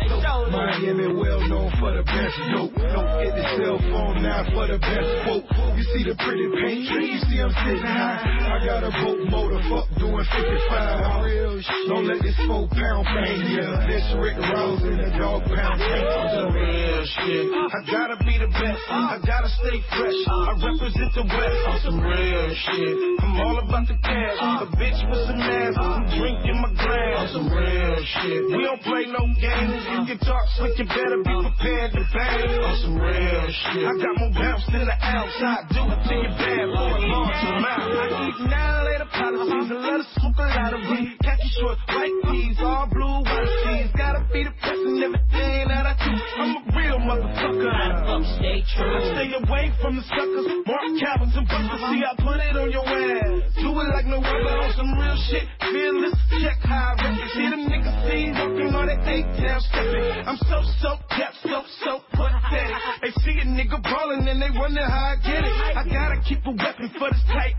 Miami well known for the best dope. Don't hit the cell phone now for the best quote. You see the pretty paint, you see I'm sitting high. I got a boat motor, fuck doing 55. Real shit. Don't let this four pound bang ya. This Rick Ross in a dog pound tank. Real shit. I gotta be the best. I gotta stay fresh. I represent the West. On some real shit. I'm all about the cash. A bitch with some ass, some drink in my glass. On some real shit. We don't play no games. You can talk slick, you better be prepared to bang. On some real shit. I got more bounce than the outside. Do it to you bad for a your mouth. I eat now later policies. A lot of smoke, a lot of weed. Khaki short, white tees, all blue, white tees. Gotta be the best in everything that I do. I'm a real motherfucker. Stay true. I stay away from the suckers. Mark Calvins and Buckers. See, I put it on your ass. Do it like no other on some real shit. Fearless, check how I it. See them niggas see walking on that eight tail stepping. I'm so, so, yep, so, so pathetic. They see a nigga ballin' and they wonder how I get it. I gotta keep a weapon for this type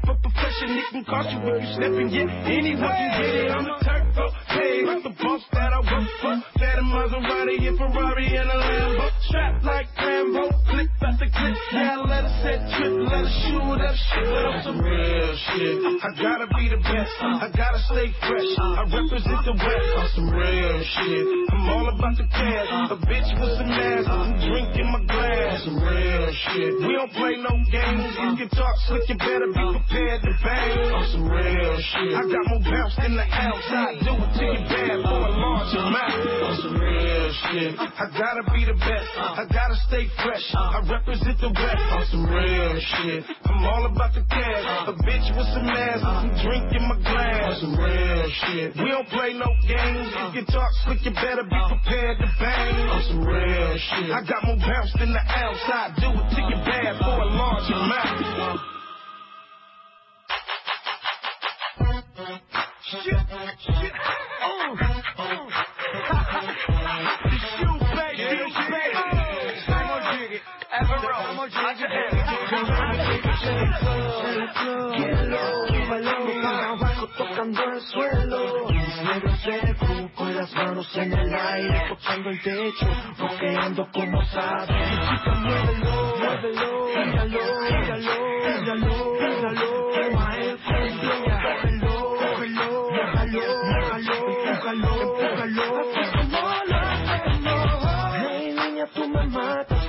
profession. It cost you if you steppin', yeah. Anyone can get it. I'm a turbo, paid like the boss that I work for. Fat a Maserati, a Ferrari, and a Lambo. Strapped like Rambo, click after click. Yeah, let her set trip, let her shoot up shit. Let up some real shit. I gotta be the best. I gotta stay fresh. I represent the West on some real shit. I'm all about the cash. A bitch with some ass, some drink in my glass. Some real shit. We don't play no games. You can talk slick, you better be prepared to bang on some real shit. I got more bounce than the outside. Do it till you bad for a your mouth on some real shit. I gotta be the best. I gotta stay fresh. I represent the West on some real shit. I'm all about the cash. A bitch with some ass, some drink in my glass. On some real shit. We don't play no games. If You talk slick, you better be prepared to bang on some real shit. I got more bounce than the outside. Do it till you bad for a launch your Shit, shit. Oh, oh. It's you, baby. You, tocando el suelo. Mis negros seco, con las manos en el aire, tocando el techo, rockeando como sabes. Chica, muévelo, muévelo, míralo, míralo, míralo.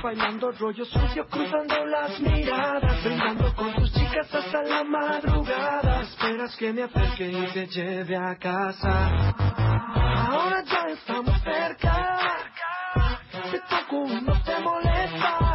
Bailando rollo sucio, cruzando las miradas, brindando con tus chicas hasta la madrugada. Esperas que me acerque y te lleve a casa. Ahora ya estamos cerca. Te toco no te molestas.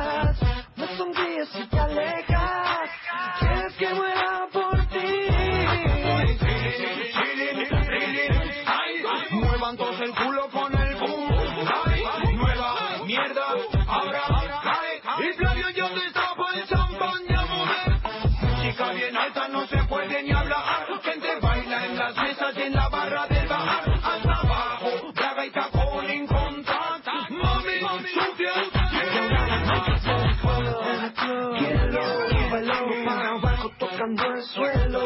el suelo.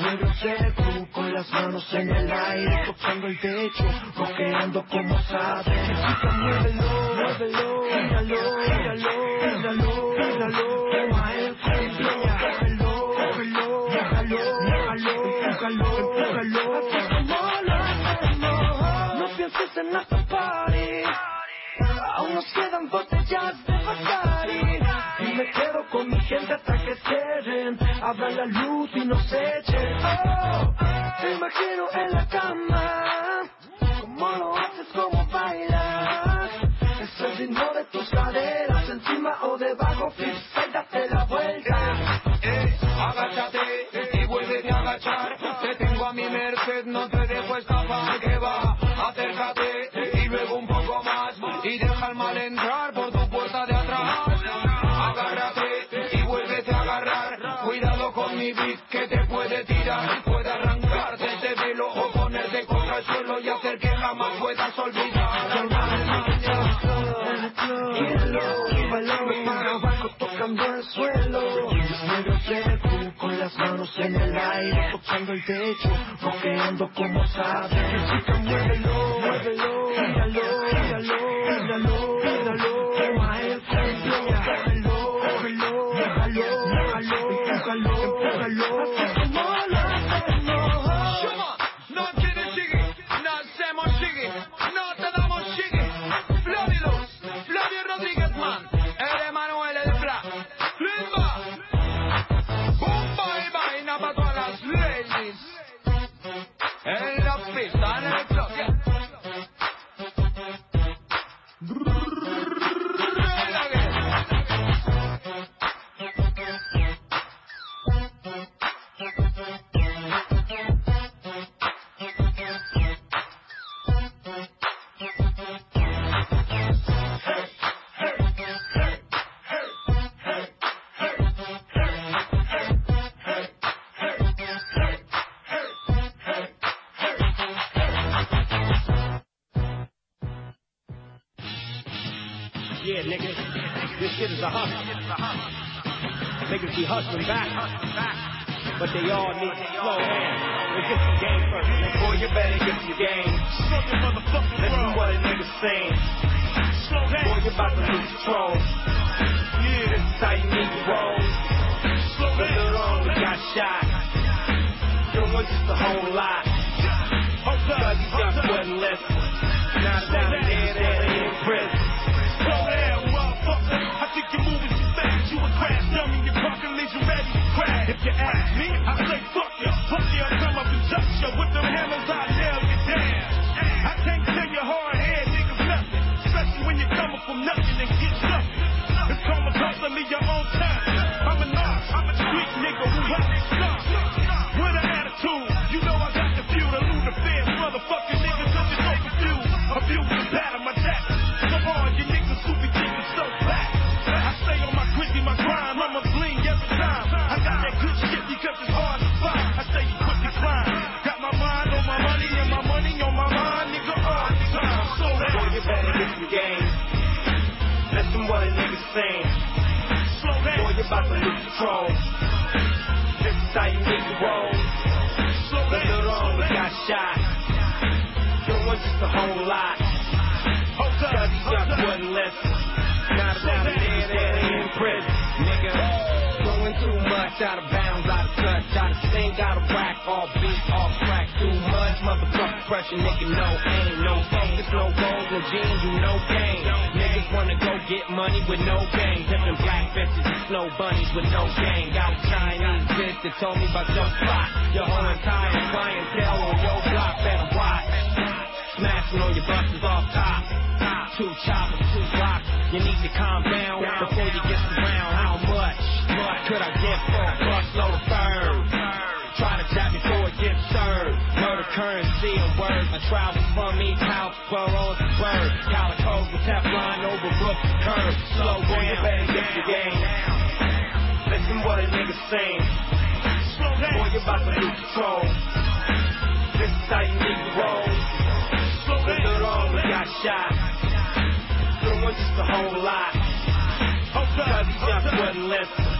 Suelo seco, con las manos en el aire, tocando el techo, boqueando como sabe. Chica, muévelo, muévelo, míralo, míralo, míralo, míralo. Toma el cuello, cógelo, cógelo, déjalo, déjalo, empújalo, empújalo. No pienses en la party, aún nos quedan botellas de pasar gente hasta que cierren, abran la luz y nos echen. Oh, te imagino en la cama, cómo lo haces, cómo bailas. Es el ritmo de tus caderas, encima o debajo, freestyle, date la vuelta. Eh, agáchate eh, y vuelve a agachar. Te tengo a mi merced, no te dejo escapar, que va. vas a olvidar. Hielo, bailamos para abajo tocando el suelo. Yo con las manos en el aire, tocando el techo, roqueando como sabes. Chica, muévelo. was just a whole lie. Cause he just wasn't listening.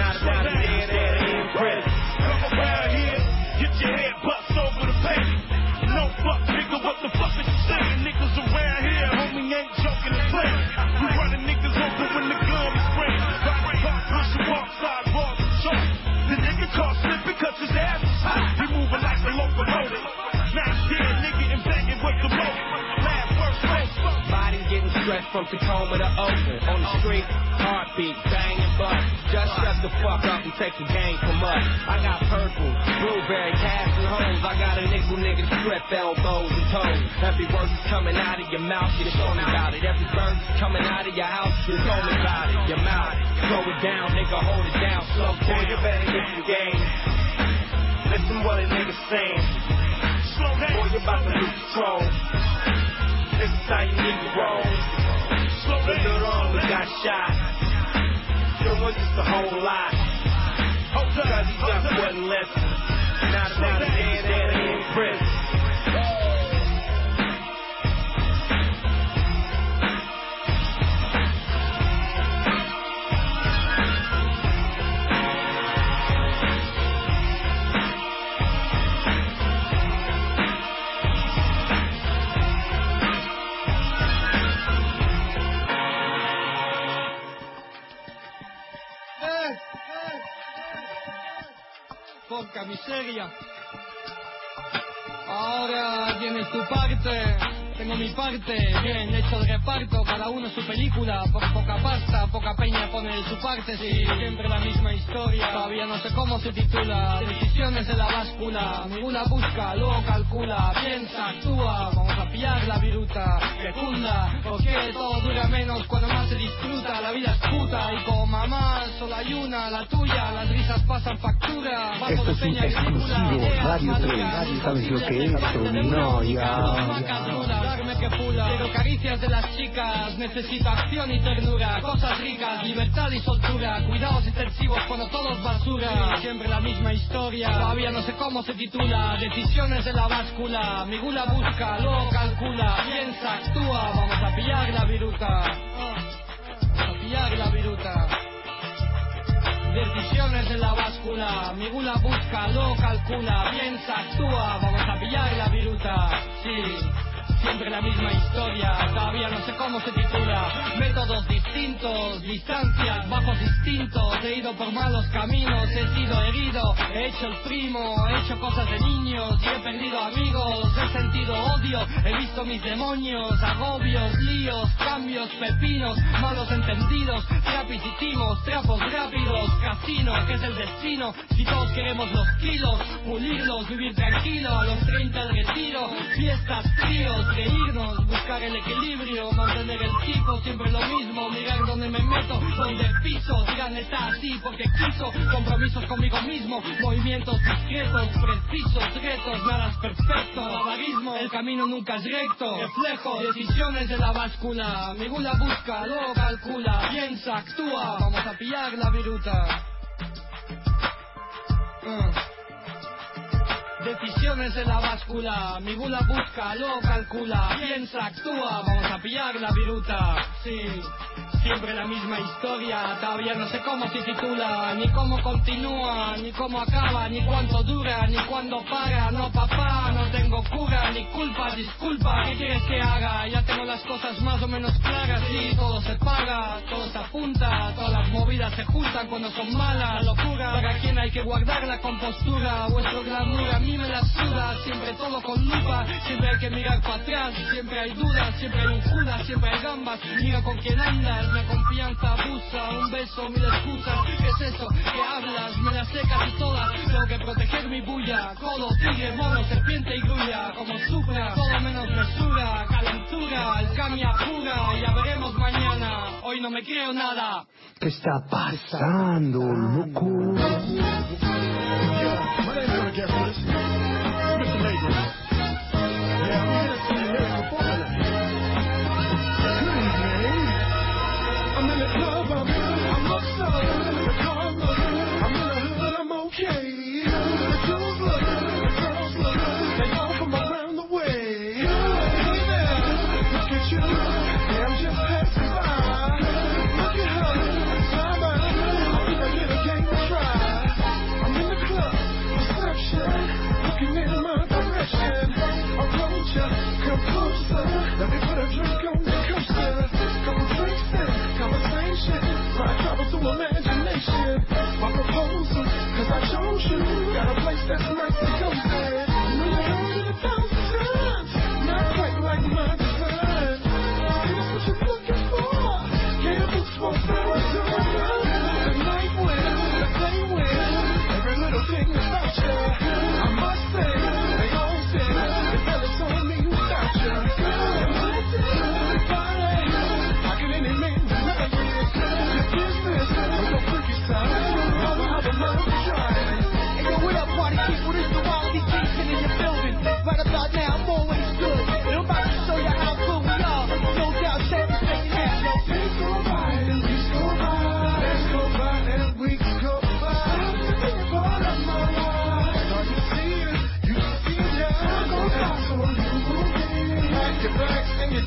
Not about a dead that in prison. Come around here, get your head bust over the pavement. No fuck, nigga, what the fuck are you saying? Niggas around here, homie, ain't joking and playing. We running niggas over when the gun is spraying. Right, right, push walk, sidewalk, chalk. The nigga caught slipping cause his ass from Tacoma to Oakland. On the street, heartbeat, bang and bust. Just shut the fuck up and take the game from us. I got purple, blueberry, cash and hoes. I got a nickel nigga strip elbows and toes. Every word is coming out of your mouth, you told me about it. Every bird that's coming out of your house, you told me about it. Your mouth, slow it down, nigga, hold it down, slow Boy, down. you better get some game. Listen what a nigga saying. Slow down. Boy, you about to lose control. This is how you need to roll. Down. The little homie got shot. It was just a whole lot. Cause he just wasn't listening. Now the man is dead, dead Poca miseria. Ahora tienes tu parte, tengo mi parte, bien hecho el reparto, cada uno su película, por poca pasta, poca peña pone su parte, sí, siempre la misma historia, todavía no sé cómo se titula, decisiones de la báscula, ninguna busca, luego calcula, piensa, actúa, vamos a pillar la viruta, fecunda, porque todo dura menos cuando más se disfruta, la vida es puta, y como mamá solo hay una, la tuya, las risas pasan factura, Esto de es peña exclusivo Radio 3. maduras, ¿Sabes lo que es? No, ya. Darme que pula. Quiero caricias de las chicas, necesito acción y ternura, cosas ricas, libertad y soltura, cuidados intensivos cuando todo es basura. Siempre la misma historia, todavía no sé cómo se titula, decisiones de la báscula, mi gula busca, luego calcula, piensa, actúa, vamos a pillar la viruta. Vamos a pillar la viruta. Decisiones en la báscula, mi gula busca, lo calcula, piensa, actúa, vamos a pillar la viruta, sí. Siempre la misma historia, todavía no sé cómo se titula. Métodos distintos, distancias, bajos instintos. He ido por malos caminos, he sido herido, he hecho el primo, he hecho cosas de niños y he perdido amigos. He sentido odio, he visto mis demonios, agobios, líos, cambios, pepinos, malos entendidos, trapis y timos, trapos rápidos, casino, que es el destino. Si todos queremos los kilos, pulirlos, vivir tranquilo, a los 30 el retiro, fiestas, tríos, reírnos, buscar el equilibrio, mantener el tipo, siempre lo mismo, mirar dónde me meto, dónde piso, dirán está así porque quiso, compromisos conmigo mismo, movimientos discretos, precisos, retos, nada es perfecto, avarismo, el camino nunca es recto, reflejo, decisiones de la báscula, mi gula busca, luego calcula, piensa, actúa, vamos a pillar la viruta. Mm. Decisiones en la báscula, mi gula busca, lo calcula, piensa, actúa, vamos a pillar la viruta, sí. Siempre la misma historia, todavía no sé cómo se titula, ni cómo continúa, ni cómo acaba, ni cuánto dura, ni cuándo para. No papá, no tengo cura, ni culpa, disculpa, ¿qué quieres que haga? Ya tengo las cosas más o menos claras, sí, todo se paga, todo se apunta, todas las movidas se juntan cuando son malas, locura, para quien hay que guardar la compostura, vuestro glamour a mí me la suda, siempre todo con lupa, siempre hay que mirar para atrás, siempre hay dudas, siempre hay un Judas, siempre hay gambas, mira con quién andas, la confianza abusa, un beso, mil excusas, ¿qué es eso? ¿Qué hablas? Me las sé casi todas, tengo que proteger mi bulla, codo, tigre, mono, serpiente y grulla, como supra, todo menos mesura, calentura, alcamia pura, ya veremos mañana, hoy no me creo nada. ¿Qué está pasando, loco? My Eric Efforts. Mr. Lagos. Yeah, imagination. My proposal, cause I chose you. Got a place that's nice to go there.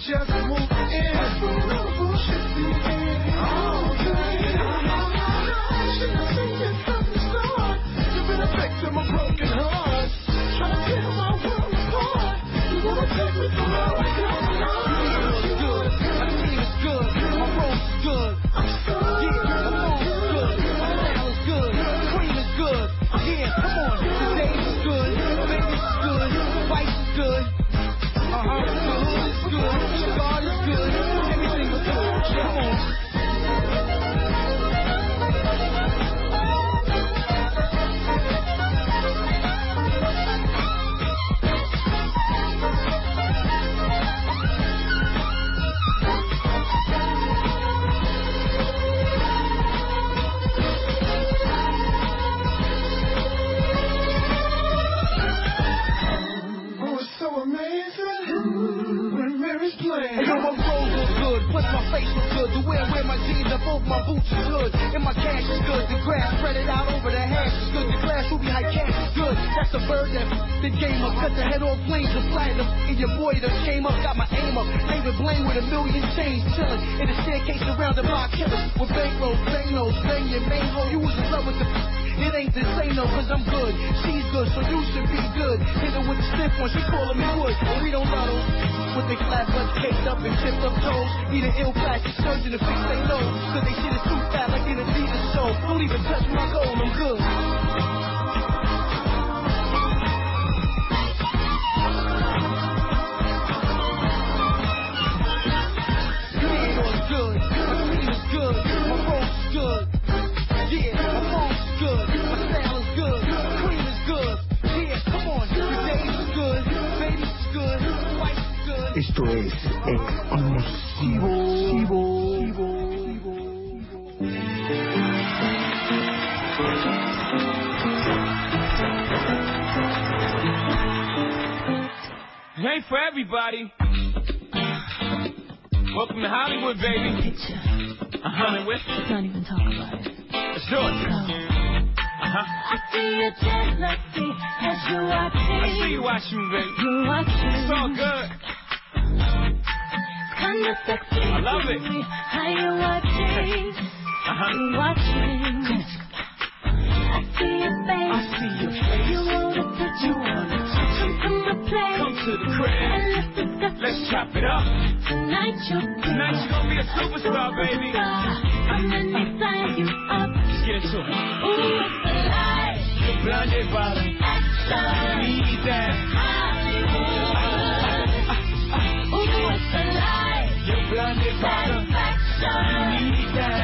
Just move in. Wear my both my boots is good. And my cash is good. The grass spread it out over the hash is good. The grass ruby high cash is good. That's a bird that the game up. Cut the head off planes and platinum. And your boy that came up, got my aim up. David Blaine with a million chains chilling. In the staircase surrounded by killers. With bankrolls, bang nose, bang your main hoe. You was in love with the it ain't the same though, cause I'm good. She's good, so you should be good. Hit her with the stiff one, she calling me wood. And we don't love. With their flat butts caked up and tipped up toes. Need an ill plastic surgeon to fix their nose. Cause they shit is too fat like show. Don't even touch my gold, I'm good. Esto es. Ain't for everybody. Welcome to Hollywood, baby. Uh huh. Don't even talk about it. Let's do it. Uh huh. I see your jealousy as you watching. I see you watching me, baby. You watching. It's all good. Kinda sexy. I love it. How you watching? Uh huh. You watching. I see your face. I see your face. You wanna touch. You wanna Come to place. Come to the crib. And let's chop it up. Tonight you're Tonight you're gonna be a superstar, baby. I'm gonna sign you up. Let's get into it. Ooh, it's the. You're blinded by the Action. need that. Hollywood. Ah, ah, ah, Ooh, it's the light. You're blinded by the Satisfaction. need that.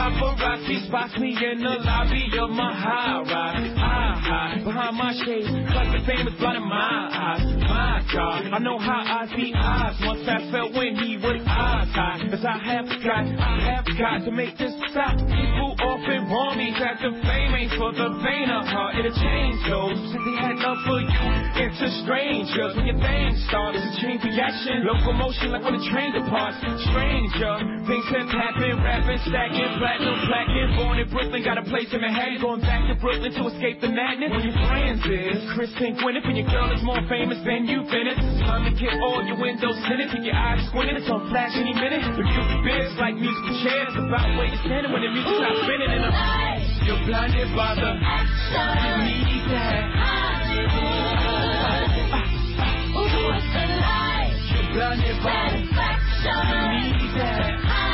Paparazzi spots me in the lobby of my high rise. I hide behind my shades, cause the fame is blinding my eyes. My God, I know how I see eyes. Once I felt when he would eyes high. Cause I have got, I have got to make this stop. People often warn me that the fame ain't for the faint of heart. It'll change those. Since they had love for you, into strangers. When your thing starts, it's a chain reaction. Locomotion like when the train departs. Stranger, things have happened. Rapping, stacking, platinum, platinum. Born in Brooklyn, got a place in Manhattan. Going back to Brooklyn to escape the madness. When your friends is Chris and Gwyneth, and your girl is more famous than you've been. It's time to get all your windows tinted. Keep your eyes squinted, it's on flash any minute. If you biz like musical chairs, about where you're standing when the music stops spinning. And I'm, you're blinded by the action. you need that. Ooh, it's the light. You're blinded by the Satisfaction. you need that.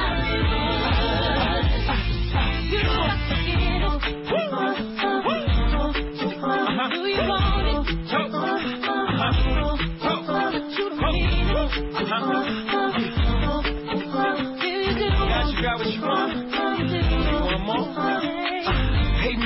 got what you want.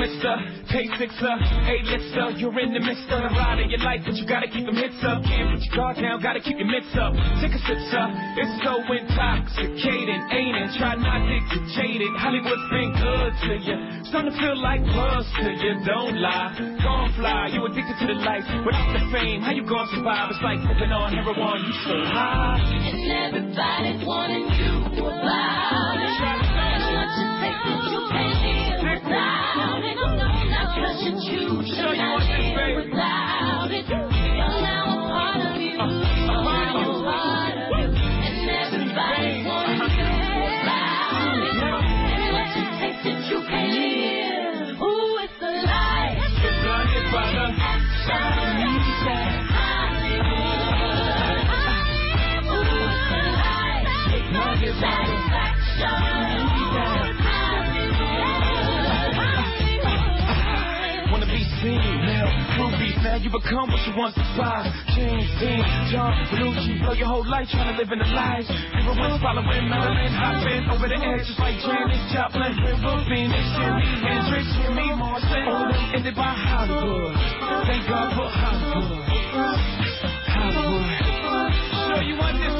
Mister, hey, sixer, hey, lister, you're in the midst of the ride of your life, but you gotta keep them hits up. Can't put your guard down, gotta keep your mitts up. Take a sip, sir. It's so intoxicating, ain't it? Try not to get jaded. Hollywood's been good to you. Starting to feel like buzz to you, don't lie. Gon' fly, you addicted to the life. Without the fame, how you gonna survive? It's like sipping on heroin, you so high. And everybody wanting you it. And what you take that you can't live without cause you choose without it. You're now a part of you. A part of you. And everybody you become what you once aspired. James Dean, John Belushi, blow your whole life trying to live in the were once following Marilyn, hopping over the edge just like Janis Joplin, River Phoenix, Jimi Hendrix, Jimmy Morrison. All them ended by Hollywood. Thank God for Hollywood. Hollywood. Sure you want this,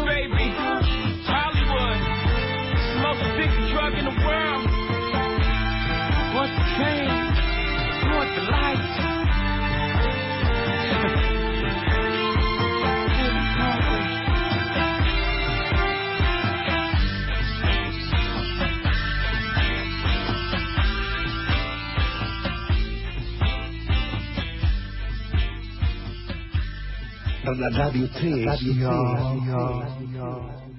Radio 3. Radio 3.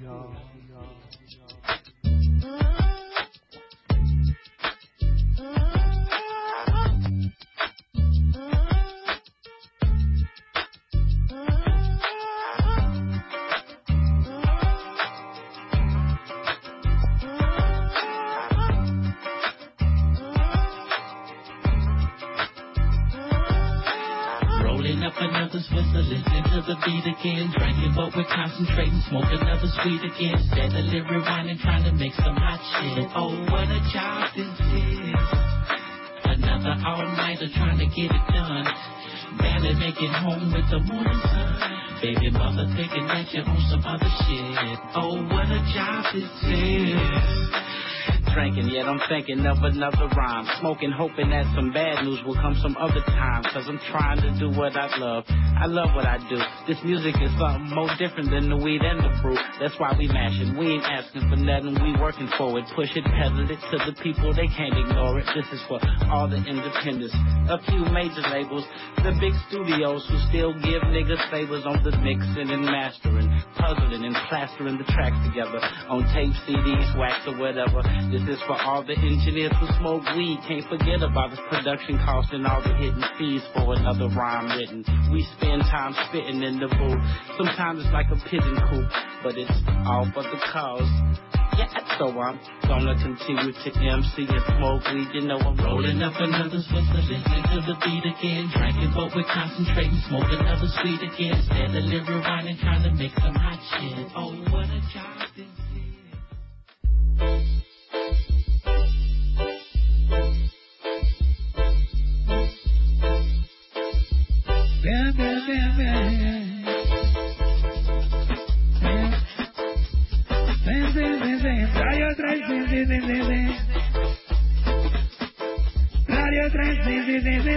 Another sweet again. Steadily rewinding, trying to make some hot shit. Oh, what a job this is. Another all-nighter trying to get it done. Barely making home with the morning sun. Baby mother thinking that you're on some other shit. Oh, what a job this is. Drinking, yet I'm thinking of another. Smoking, hoping that some bad news will come some other time. Cause I'm trying to do what I love. I love what I do. This music is something more different than the weed and the brew. That's why we mashing. We ain't asking for nothing, we working for it. Push it, peddle it to the people, they can't ignore it. This is for all the independents. A few major labels, the big studios who still give niggas favors on the mixing and mastering, puzzling and plastering the tracks together on tape, CDs, wax or whatever. This is for all the engineers who smoke weed. Can't forget about the production cost and all the hidden fees for another rhyme written. We spend time spitting in the booth. Sometimes it's like a pigeon coop, but it's all for the cause. Yeah, so I'm gonna continue to MC and smoke weed. You know I'm rolling up another Swisser, listening to the beat again. Drinking, but we're concentrating. Smoke another sweet again. Steadily rewinding, trying to make some hot shit. Oh, what a job this Bien, Radio